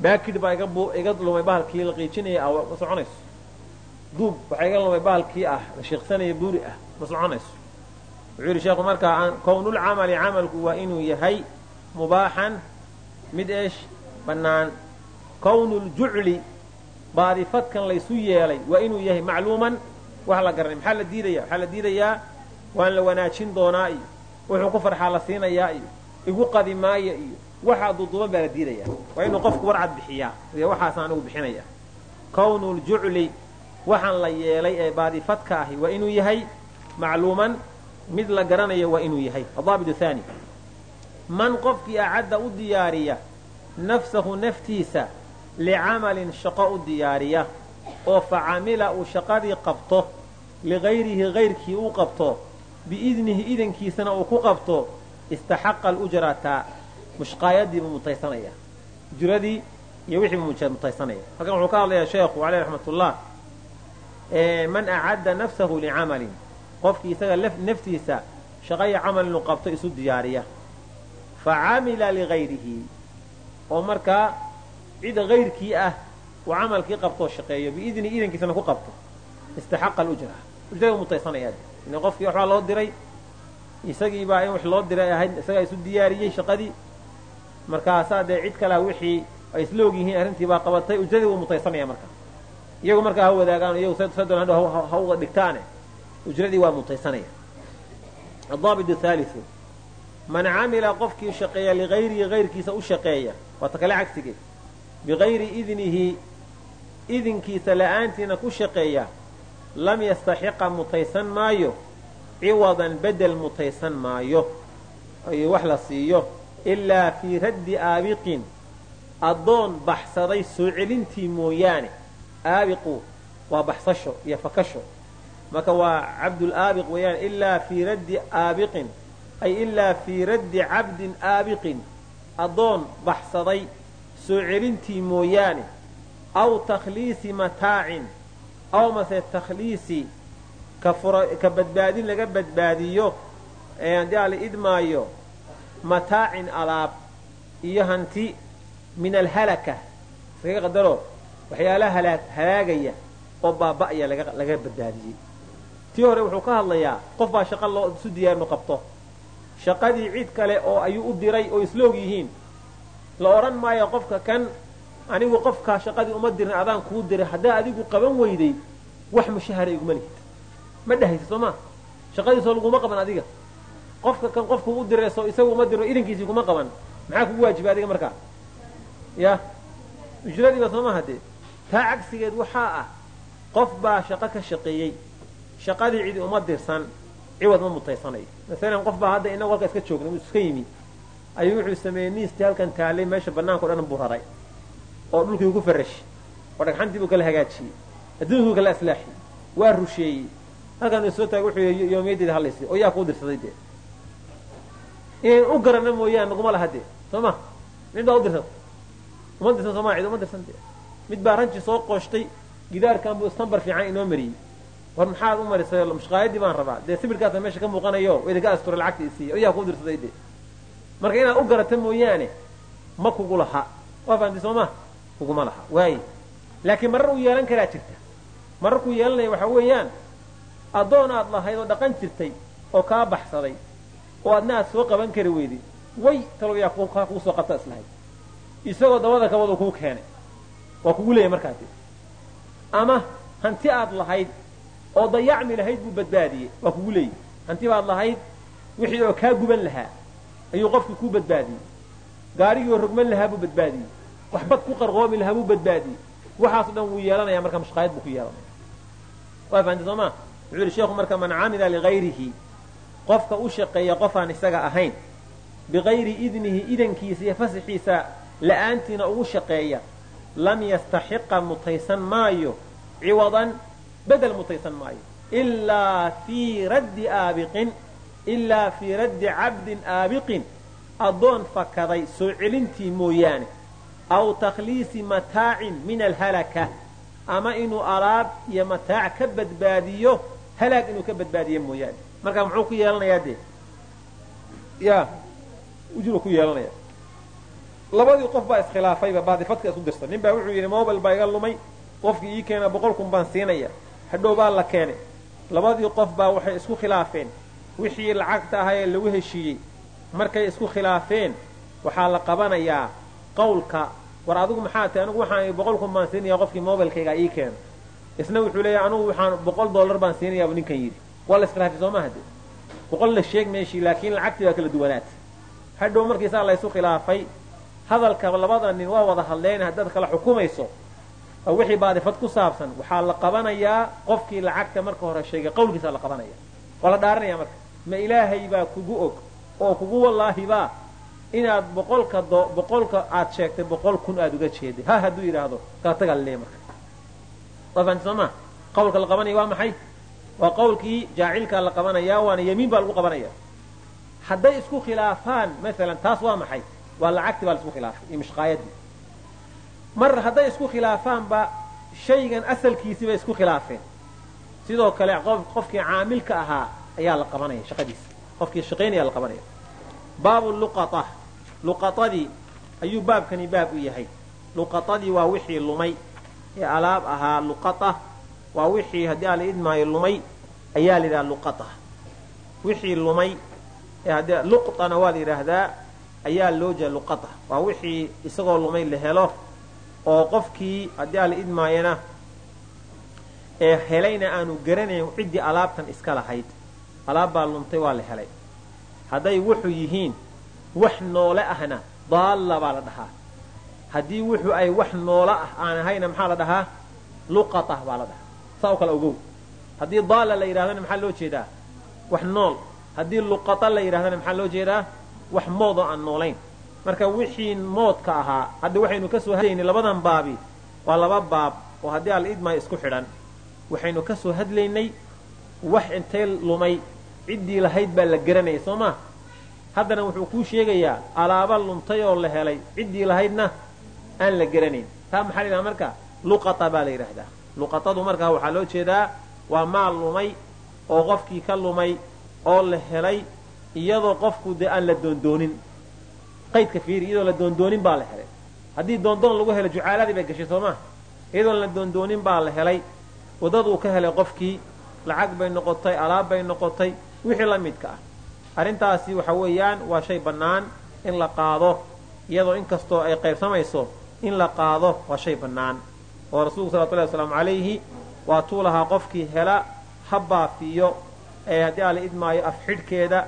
Baakid baa iga lumay bahalkii la qiijinaya ah ma soconayso. Duub waxaa iga lumay bahalkii ah la shiiqsanaya buuri ah ma soconayso. Wuxuu yidhi sheekhu markaa kownulcamali camalku waa inuu yahay mubaaxan mid eesh bannaan. Kownuljucli baadifadkan laysu yeelay waa inuu yahay macluuman wax la garanay. Maxaa la diidaya waxaa la diidayaa waan la wanaajin doonaa iyo wuxuu ku farxaa la siinayaa iyo igu qadi maaya iyo waxaa duuduuban baa la diidaya waa inuu qofku warcad bixiyaa. Iyo waxaasaan anigu bixinaya kownuljucli waxaan la yeelay ee baadifadka ahi. Waa inuu yahay macluuman. Mid la garanayo waa inuu yahay. Adaabitu haani man qofkii acadda u diyaariya nafsahu naftiisa licamalin shaqo u diyaariya oo fa camila uu shaqadii qabto ligayrihi gayrkii u qabto biidnihi idankiisana uu ku qabto istaxaqa alujrata mushqaayadii buu mutaysanaya ujradii iyo wixii buu mutaysanaya halkan wuxuu ka hadlayaa sheekhu aleyh raxmatullah man acadda nafsahu licamalin. Qofkii isaga naftiisa shaqaya camal inuu qabto isu diyaariya. Fa camila ligayrihi oo markaa cid gayrkii ah uu camalkii qabtoo shaqeeyo biidni idankiisana ku qabto istaxaqa alujra. Ujrada mutaysanaya qofkii waxbaa loo diray isagiibaa in wax loo diray ahayd isagaa isu diyaariyey shaqadii markaasaa dee cid kalea wixii ay isla og yihiin arrintii baa qabatay ujradii wuu mutaysanaya marka. Iyagu markaa ha wadaagaan iyagu sadon ha uga dhigtaane ujradii waa mutaysanaya adaabit haaliu man camila qofkii shaqeeya ligayrihi gayrkiisa u shaqeeya waa ta kale cagsigeed bigayri idnihi idinkiisa la'aantiina ku shaqeeya lam yastaxiqa mutaysan maayo ciwadan bedel mutaysan maayo iyo wax la siiyo ilaa fii raddi aabiqin addoon baxsaday soo celintii mooyaane aabiqu waa baxsasho iyo fakasho marka waa cabdulaabiq weeyaan ilaa fii raddi aabiqin ay ilaa fii raddi cabdin aabiqin addoon baxsaday soo celintii mooyaane aw takhliisi mataacin aw mase takhliisi ka badbaadin laga badbaadiyo haddii ala idmaayo mataacin alaab iyo hanti min alhalaka iskaga qadaro waxyaalaha halaagaya oo baaba'aya laga badbaadiyey tii hore wuxuu ka hadlayaa qof baa shaqa loo isu diyaar inu qabto. Shaqadii cid kale oo ayuu u diray oo isloog yihiin. La odhan maayo qofka kan anigu qofkaa shaqadii uma dirin adaan kuu diray haddaa adigu qaban weyday wax mushahara iguma lihid. Ma dhehaysa soo maa shaqadiisoo laguma qaban adiga qofka kan qofku u diray soo isagu uma diro idankiisii kuma qaban. Maxaa kugu waajibay adiga markaa ya? Ujradiiba soo maaha dee taa cagsigeed waxaa ah qof baa shaqo ka shaqeeyey shaqadii cidi uma dirsan ciwad ma mutaysanayo masalan qof baa hadda inagu halka iska joogna iska yimi ayuu wuxuu sameeyey niistii halkan taalay meesha banaanka o dhan buu raray oo dhulkii ku farashay oo dhagxantii buu kala hagaajiyey adduunkuu kala aslaaxiyey waa rusheeyey. Halkaan soo taagay wuxuu yii yoomiyaddeeda hadlaysay oo yaa kuu dirsaday dee inayn u garana mooyaan naguma laha dee. Soo ma mid baa u uma dirsan sooma cid uma dirsan dee. Mid baa ranji soo qooshtay gidaarkan buu istambar fiican inoo mariyey. War maxaad u marisay mushqaayadii baan rabaa. Dee sibirkaasa meesha ka muuqanayo idinka astura lacagta isiiya oo yaa kuu dirsaday dee. Marka inaad u garata mooyaane ma kugu laha. Waa fahamtay soo ma kuguma laha. Waaye laakiin marar uu yeelan karaa jirta. Marar kuu yeelanaya waxaa weeyaan addoon aad lahayd oo dhaqan jirtay oo kaa baxsaday oo adna aad soo qaban kari weyday way talow yaa kaa kuu soo qabta islahayd isagoo dabada kabadu kuu keenay waa kugu leeyay markaasi ama hanti aad lahayd oo dayacmi lahayd buu badbaadiyey waa kugu leeyay hanti baad lahayd wixii oo kaa guban lahaa ayuu qofkii kuu badbaadiyey. Gaarigii oo rogman lahaa buu badbaadiyey. Waxbad ku qarqoomi lahaa buu badbaadiyey. Waxaaso dhan wuu yeelanaya marka mushqaayad buu ku yeelanaya waa fahamtay soo ma? Wuxuu yihi sheekhu marka man camila ligayrihi qofka u shaqeeya qofaan isaga ahayn bigayri idnihi idankiisa iyo fasaxiisa la'aantiina ugu shaqeeya lam yastaxiqa mutaysan maayo ciwadan bedel mutaysan maayo. Ilaa fii raddi aabiqin ilaa fii raddi cabdin aabiqin addoon fakaday soo celintii mooyaane aw takhliisi mataacin min alhalaka ama inuu alaab iyo mataac ka badbaadiyo halaag inuu ka badbaadiyo mooyaane markaa muxuu ku yeelanayaa dee? Ya ujru ku yeelanaya. Labadii qof baa iskhilaafayba baadifadka isku dirsan nin baa wuxuu yidhi mobile baa iga lumay qofkii ii keena boqol kun baan siinaya. Hadhow baa la keenay. Labadii qof baa waxay isku khilaafeen. Wixii lacagta ahaa ee lagu heshiiyey markay isku khilaafeen waxaa la qabanayaa qawlka war adigu maxaa tahay? Anigu waxaan boqol kun baan siinaya qofkii mobilkayga ii keena isna wuxuu leeyahay anugu waxaan boqol dollar baan siinayaa buu ninkan yidhi waa la iskhilaafay soo maaha de boqol la sheeg meeshii laakiin lacagtii baa kala duwanaatay hadhow markiisaa la isu khilaafay hadalka labada nin waa wada hadleen haddaad kala xukumayso oo wixii baadifad ku saabsan waxaa la qabanayaa qofkii lacagta marka hore sheegay qawlkiisaa la qabanaya. Waa la dhaaranaya marka. Ma ilaahay baa kugu og oo kugu wallaahibaa inaad boqolka boqolka aad sheegtay boqol kun aad uga jeeday ha hadduu yidhaahdo kala tagaa laleeya marka. Waa fahamti soo qawlka la qabanaya waa maxay waa qawlkii jaacilkaa la qabanaya waana yemiin baa lagu qabanaya. Hadday isku khilaafaan maalan taas waa maxay? Waa lacagtii baa la isku khilaafay iyo mishqaayadii mar hadday isku khilaafaanba shaygan asalkiisii bay isku khilaafeen. Sidoo kale qofkii caamilka ahaa ayaa la qabanaya shaqadiisa. Qofkii shaqaynaya la qabanaya. Baabu luqata. Luqatadii ayuu baabkani baab u yahay. Luqatadii waa wixii lumay. Ee alaab ahaa luqata waa wixii haddii aan la idmaayo lumay ayaa la yidhaha luqata. Wixii lumay haddii luqtana waa la yidhaahdaa ayaa loo jeeda luqata. Waa wixii isagoo lumay la helo oo qofkii haddii aan la idmaayana ee helayna aanu garanayn ciddii alaabtan iska lahayd. Alaab baa lumtay waa la helay. Hadday wuxuu yihiin wax noole ahna daalla baa la dhahaa. Haddii wuxuu ay wax noolo ah aan ahayna maxaa la dhahaa? Luqata baa la dhahaa saa u kala ogow. Haddii daalla la yidhahdana maxaa loo jeedaa? Wax nool. Haddii luqata la yidhahdana maxaa loo jeedaa? Wax mood oo aan noolayn. Marka wixii moodka ahaa hadda waxaynu ka soo hadlaynay labadan baabi waa laba baab oo haddii al idmaayo isku xidhan waxaynu ka soo hadlaynay wax intay lumay ciddii lahayd baa la garanayay soo maa haddana wuxuu kuu sheegayaa alaaba lumtay oo la helay ciddii lahaydna aan la garanayn. Taa maxaa la yidhaha marka? Luqata baa la yidhaahdaa luqatadu markaa waxaa loo jeedaa waa maal lumay oo qofkii ka lumay oo la helay iyadoo qofku dee aan la doondoonin. Qaydka fiiri iyadoo la doondoonin baa la helay. Haddii doondoon lagu helay jucaaladii bay gashay soo maa iyadoon la doondoonin baa la helay waddaduu ka helay qofkii lacag bay noqotay alaab bay noqotay wixii la midka ah. Arrintaasi waxa weeyaan waa shay bannaan in la qaado iyadoo inkastoo ay qaybsamayso in la qaado waa shay bannaan oo rasuulku salawatullahi wasalaamu calayhi waa tuu lahaa qofkii hela ha baafiyo ee haddii ala idmaayo af xidhkeeda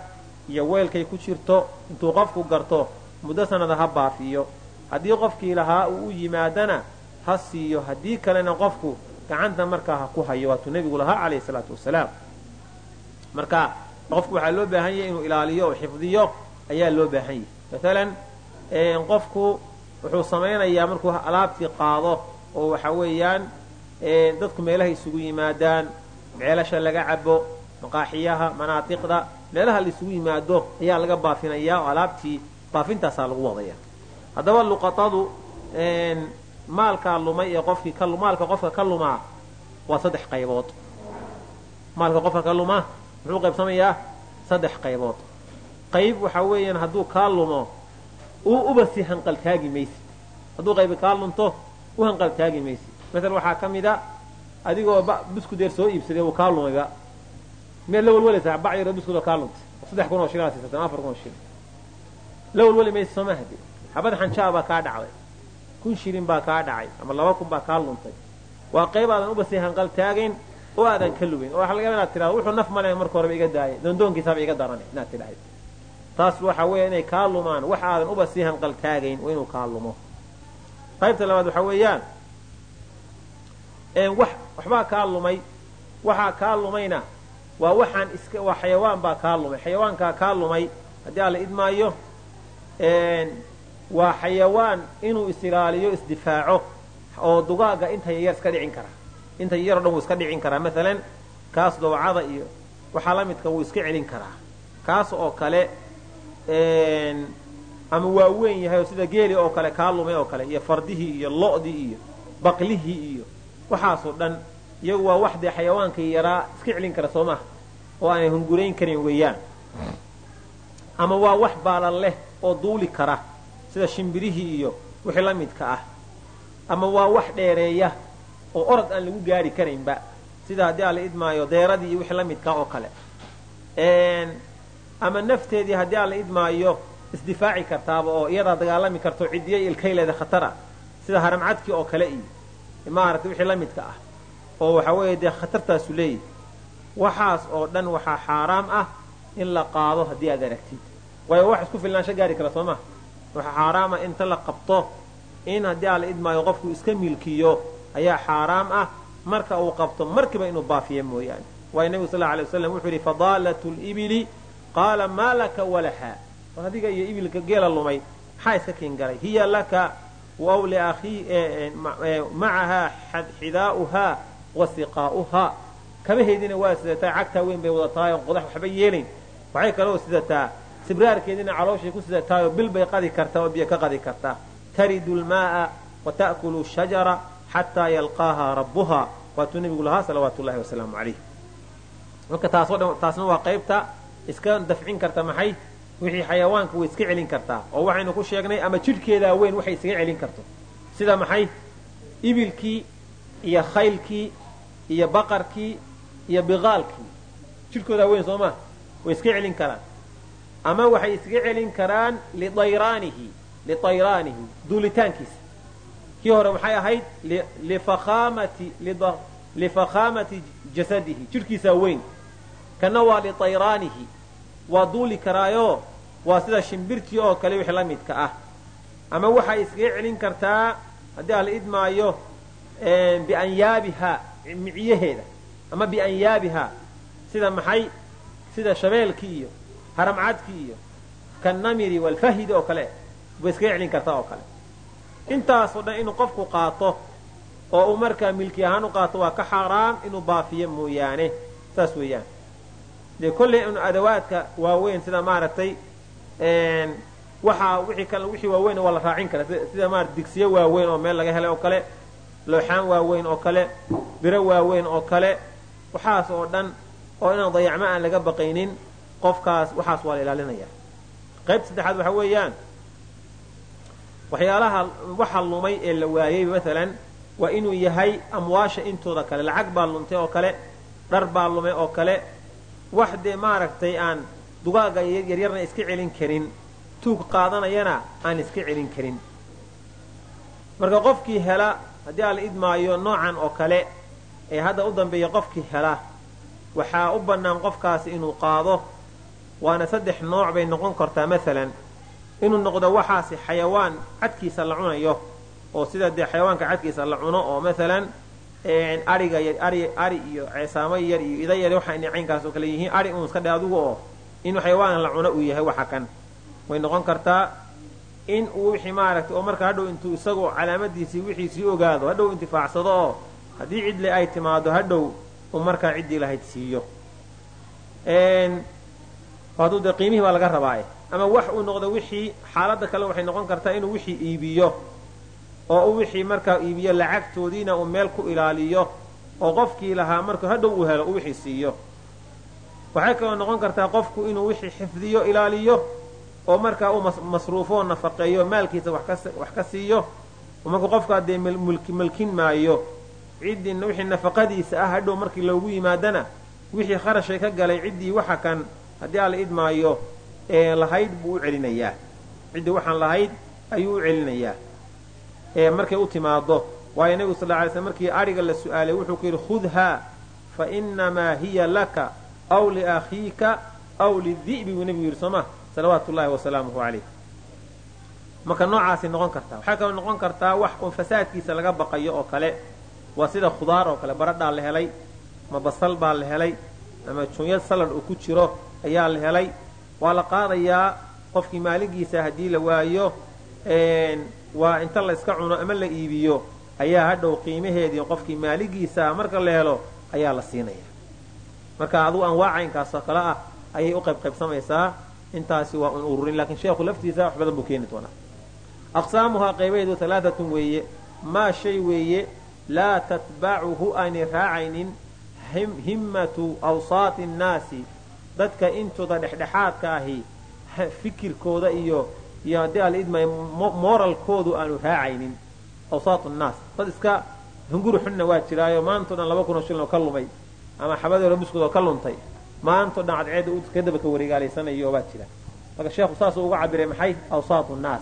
iyo weelkay ku jirto intuu qofku garto muddo sanada ha baafiyo haddii qofkii lahaa uu u yimaadana ha siiyo. Haddii kalena qofku gacanta markaa ha ku hayo waatuu nebigu lahaa calayhi salaatu wasalaam. Marka qofku waxaa loo baahan yahay inuu ilaaliyo oo xifdiyo ayaa loo baahan yahay. Maalan qofku wuxuu samaynayaa markuu alaabtii qaado oo waxa weeyaan dadku meelaha isugu yimaadaan ceelasha laga cabo maqaaxiyaha manaatiqda meelaha la isugu yimaado ayaa laga baafinayaa oo alaabtii baafintaasaa lagu wadaya. Haddaba luqatadu maalkaa lumay ee qofkii maalka qofka ka lumaa waa saddex qaybood. Maalka qofka ka lumaa muxuu qaybsamayaa? Saddex qaybood. Qayb waxaa weeyaan hadduu kaa lumo uu uba si hanqaltaagi maysid. Hadduu qaybi kaa lunto u hanqaltaagi maysid maala waxaa ka mid a adigoo buskudeer soo iibsaday uu kaa lumayba miyaad la walwalaysaa bac yaroo buskud oo kaa luntay saddex kun oo shilin aad siisatay ama afar kun oo shilin. La walwali maysa sooma hadi xabad xanjaa baa kaa dhacday. Kun shilin baa kaa dhacay ama laba kun baa kaa luntay waa qayb aadan uba hanqal taagayn oo aadan ka lugayn oo waxa laga inaad tidhahdo wuxuu naf male marka horeba iga daayay. Doondoonkiisaaba iga daranay inaad tidhahayd taas waxa weeya inay kaa lumaan wax aadan uba sii hanqal taagayn waa inuu kaa lumo qaybta labaad waxaa weeyaan wax waxbaa kaa lumay waxaa kaa lumayna waa waxaan iska waa xayawaan baa kaa lumay. Xayawaankaa kaa lumay haddii aan la idmaayo waa xayawaan inuu is-ilaaliyo isdifaaco oo dugaaga inta yaryar iska dhicin karaa inta yaryar o dhan wuu iska dhicin karaa. Maalan kaas dawcada iyo waxaa la midka wuu iska celin karaa. Kaas oo kale ama waa weyn yahay oo sida geeli oo kale kaa lumay oo kale iyo fardihii iyo lo'dii iyo baqlihii iyo waxaasoo dhan iyagu waa wax dee xayawaankii yaraa iska celin kara soo maha oo aanay hungurayn karin weeyaan. Ama waa wax baalan leh oo duuli kara sida shimbirihii iyo wixii la midka ah. Ama waa wax dheereeya oo orod aan lagu gaari karaynba sida haddii aan la idmaayo deeradii iyo wixii la midka oo kale. Ama nafteedii haddii aan la idmaayo isdifaaci kartaaba oo iyadaa dagaalami karto cidiya ilkayleeda khatara sida haramcadkii oo kale iyo maaragtay wixii la midka ah oo waxa weeye dee khatartaasu leeyahy waxaas oo dhan waxaa xaaraam ah in la qaado haddii aad aragtid. Waayo wax isku filnaansho gaari kara soo maha waxaa xaaraam ah inta la qabto in haddii aan la idmaayo qofku iska milkiyo ayaa xaaraam ah marka uu qabto markiiba inuu baafiyo mooyaane. Waayo nebigu sal alay waslam wuxuu yidhi fadaalatu libili qaala maa laka walaha war adiga iyo ibilka geela lumay maxaa iska kiingalay hiya laka waw macahaa xidaa'uhaa wa siqaa'uhaa kabaheediina waa sidataa cagtaa weyn bay wadatahay oo qodax waxba yeelayn. Waxay kaloo sidataa sibraarkeediina calooshay ku sidataayoo bil bay qadi kartaa oo biyo ka qadi kartaa. Taridu lmaaa wa ta'kulu shajara xataa yalqaaha rabbuha. Waatuu nebigu lahaa salawaatu wasalaamu calayh. Marka taasoo dhan taasna waa qaybta iska dafcin karta maxay wixii xayawaanka way iska celin kartaa oo waxaynu ku sheegnay ama jidhkeedaa weyn waxay iskaga celin karto. Sida maxay? Ibilkii iyo khaylkii iyo baqarkii iyo biqaalkii. Jidhkoodaa weyn soo maa way iska celin karaan. Ama waxay iskaga celin karaan liayraanihi liayraanihi duulitaankiisa. Kii hore maxay ahayd? Lifakhaamati jasadihi. Jidhkiisaa weyn kana waa liayraanihi waa duuli karaayo waa sida shimbirtii oo kale wixii la midka ah. Ama waxay iskaga celin kartaa haddii aan la idmaayo bianyaabihaa micyaheeda. Ama bianyaabihaa sida maxay? Sida shabeelkii iyo haramcadkii iyo kanamiri walfahidi oo kale. Way iskaga celin kartaa oo kale. Intaasoo dhan inuu qofku qaato oo uu markaa milki ahaan u qaato waa ka xaaraam inuu baafiyo mooyaane. Saas weeyaan. Dee kolley inu adawaadka waaweyn sida maaragtay waxaa wixii kale wixii waaweyn waa la raacin kara. Sida maarata digsiyo waaweyn oo meel laga helay oo kale looxaan waaweyn oo kale biro waaweyn oo kale waxaas oo dhan oo inaan dayacmo aan laga baqaynin qofkaas waxaas waa la ilaalinaya. Qaybta saddexaad waxa weeyaan waxyaalaha waxa lumay ee la waayey maalan waa inuu yahay amwaasha intooda kale lacag baa luntay oo kale dhar baa lumay oo kale. Wax dee maaragtay aan dugaaga yaryarna iska celin karin tuug qaadanayana aan iska celin karin. Marka qofkii hela haddii aan la idmaayo noocan oo kale ee hadda u dambeeya qofkii hela waxaa u bannaan qofkaasi inuu qaado. Waana saddex nooc bay noqon kartaa maalan inuu noqdo waxaasi xayawaan cadkiisa la cunayo oo sida dee xayawaanka cadkiisa la cuno oo maalan ariga ari iyo ceesaamo yar iyo ida yar waxa inay oo kale yihiin ari uun iska dhe adugu oo in xayawaan la cuno uu yahay waxa kan. Way noqon kartaa in uu wixii maaragtay oo marka hadhow intuu isagoo calaamadiisii wixiisii ogaado hadhow intifaacsado oo haddii cidle ay timaado hadhow uu markaa ciddii lahayd siiyo hadduu dee qiimihii baa laga rabaaye ama wax uu noqdo wixii xaaladda kale waxay noqon kartaa inuu wixii iibiyo oo u wixii markaa iibiyo lacagtoodiina uu meel ku ilaaliyo oo qofkii lahaa markuu hadhow uu helo uu wixii siiyo waxay kaloo noqon kartaa qofku inuu wixii xifdiyo ilaaliyo oo markaa uu masruufoo nafaqeeyo maalkiisa wax ka siiyo markuu qofkaa dee malkin maayo ciddii wixii nafaqadiisa ah hadhow markii loogu yimaadana wixii kharashay ka galay ciddii waxa kan haddii aan la idmaayo ee lahayd buu u celinayaa. Ciddii waxaan lahayd ayuu u celinayaa. Markay u timaado waayo nebigu sal ly slm markii adhiga la su'aalay wuxuu ku yidhi khudhaa fa inamaa hiya laka aw liakhiika aw lidi'bi buu nebigu yidhi soo ma salawaatu ullahi wasalaamuhu calayh. Marka noocaasay noqon kartaa waxaa kaloo noqon kartaa wax oo fasaadkiisa laga baqayo oo kale. Waa sida khudaar oo kale baradhaa la helay ama basal baa la helay ama junyad salad uu ku jiro ayaa la helay. Waa la qaadayaa qofkii maalinkiisa haddii la waayo waa inta la iska cuno ama la iibiyo ayaa hadhow qiimaheedii qofkii maaligiisa marka la helo ayaa la siinaya marka adugu anwaacaynkaasoo kale ah ayay u qaybqaybsamaysaa intaasi waa un ururin lakiin sheekhu laftiisa wax badan buu keeni doonaa aqsaamuhaa qaybaheedu alaaatun weeye. Maa shay weeye laa tatbacuhu aanay raacaynin himmatu awsaati nnaasi dadka intooda dhexdhexaadka ahi fikirkooda iyo iyo haddii ala idmaayo moralkoodu aanu raacaynin. Awsaat nnaas dad iska hunguri xunna waa jiraayo maantao dhan laba kunoo shilin oo ka lumay ama xabadeero muskud oo ka luntay. Maantao dhan cadceedda kadaba ka wareegaalaysanayo baa jira. Marka sheekhu saasuu uga cabiray maxay awsaat nnaas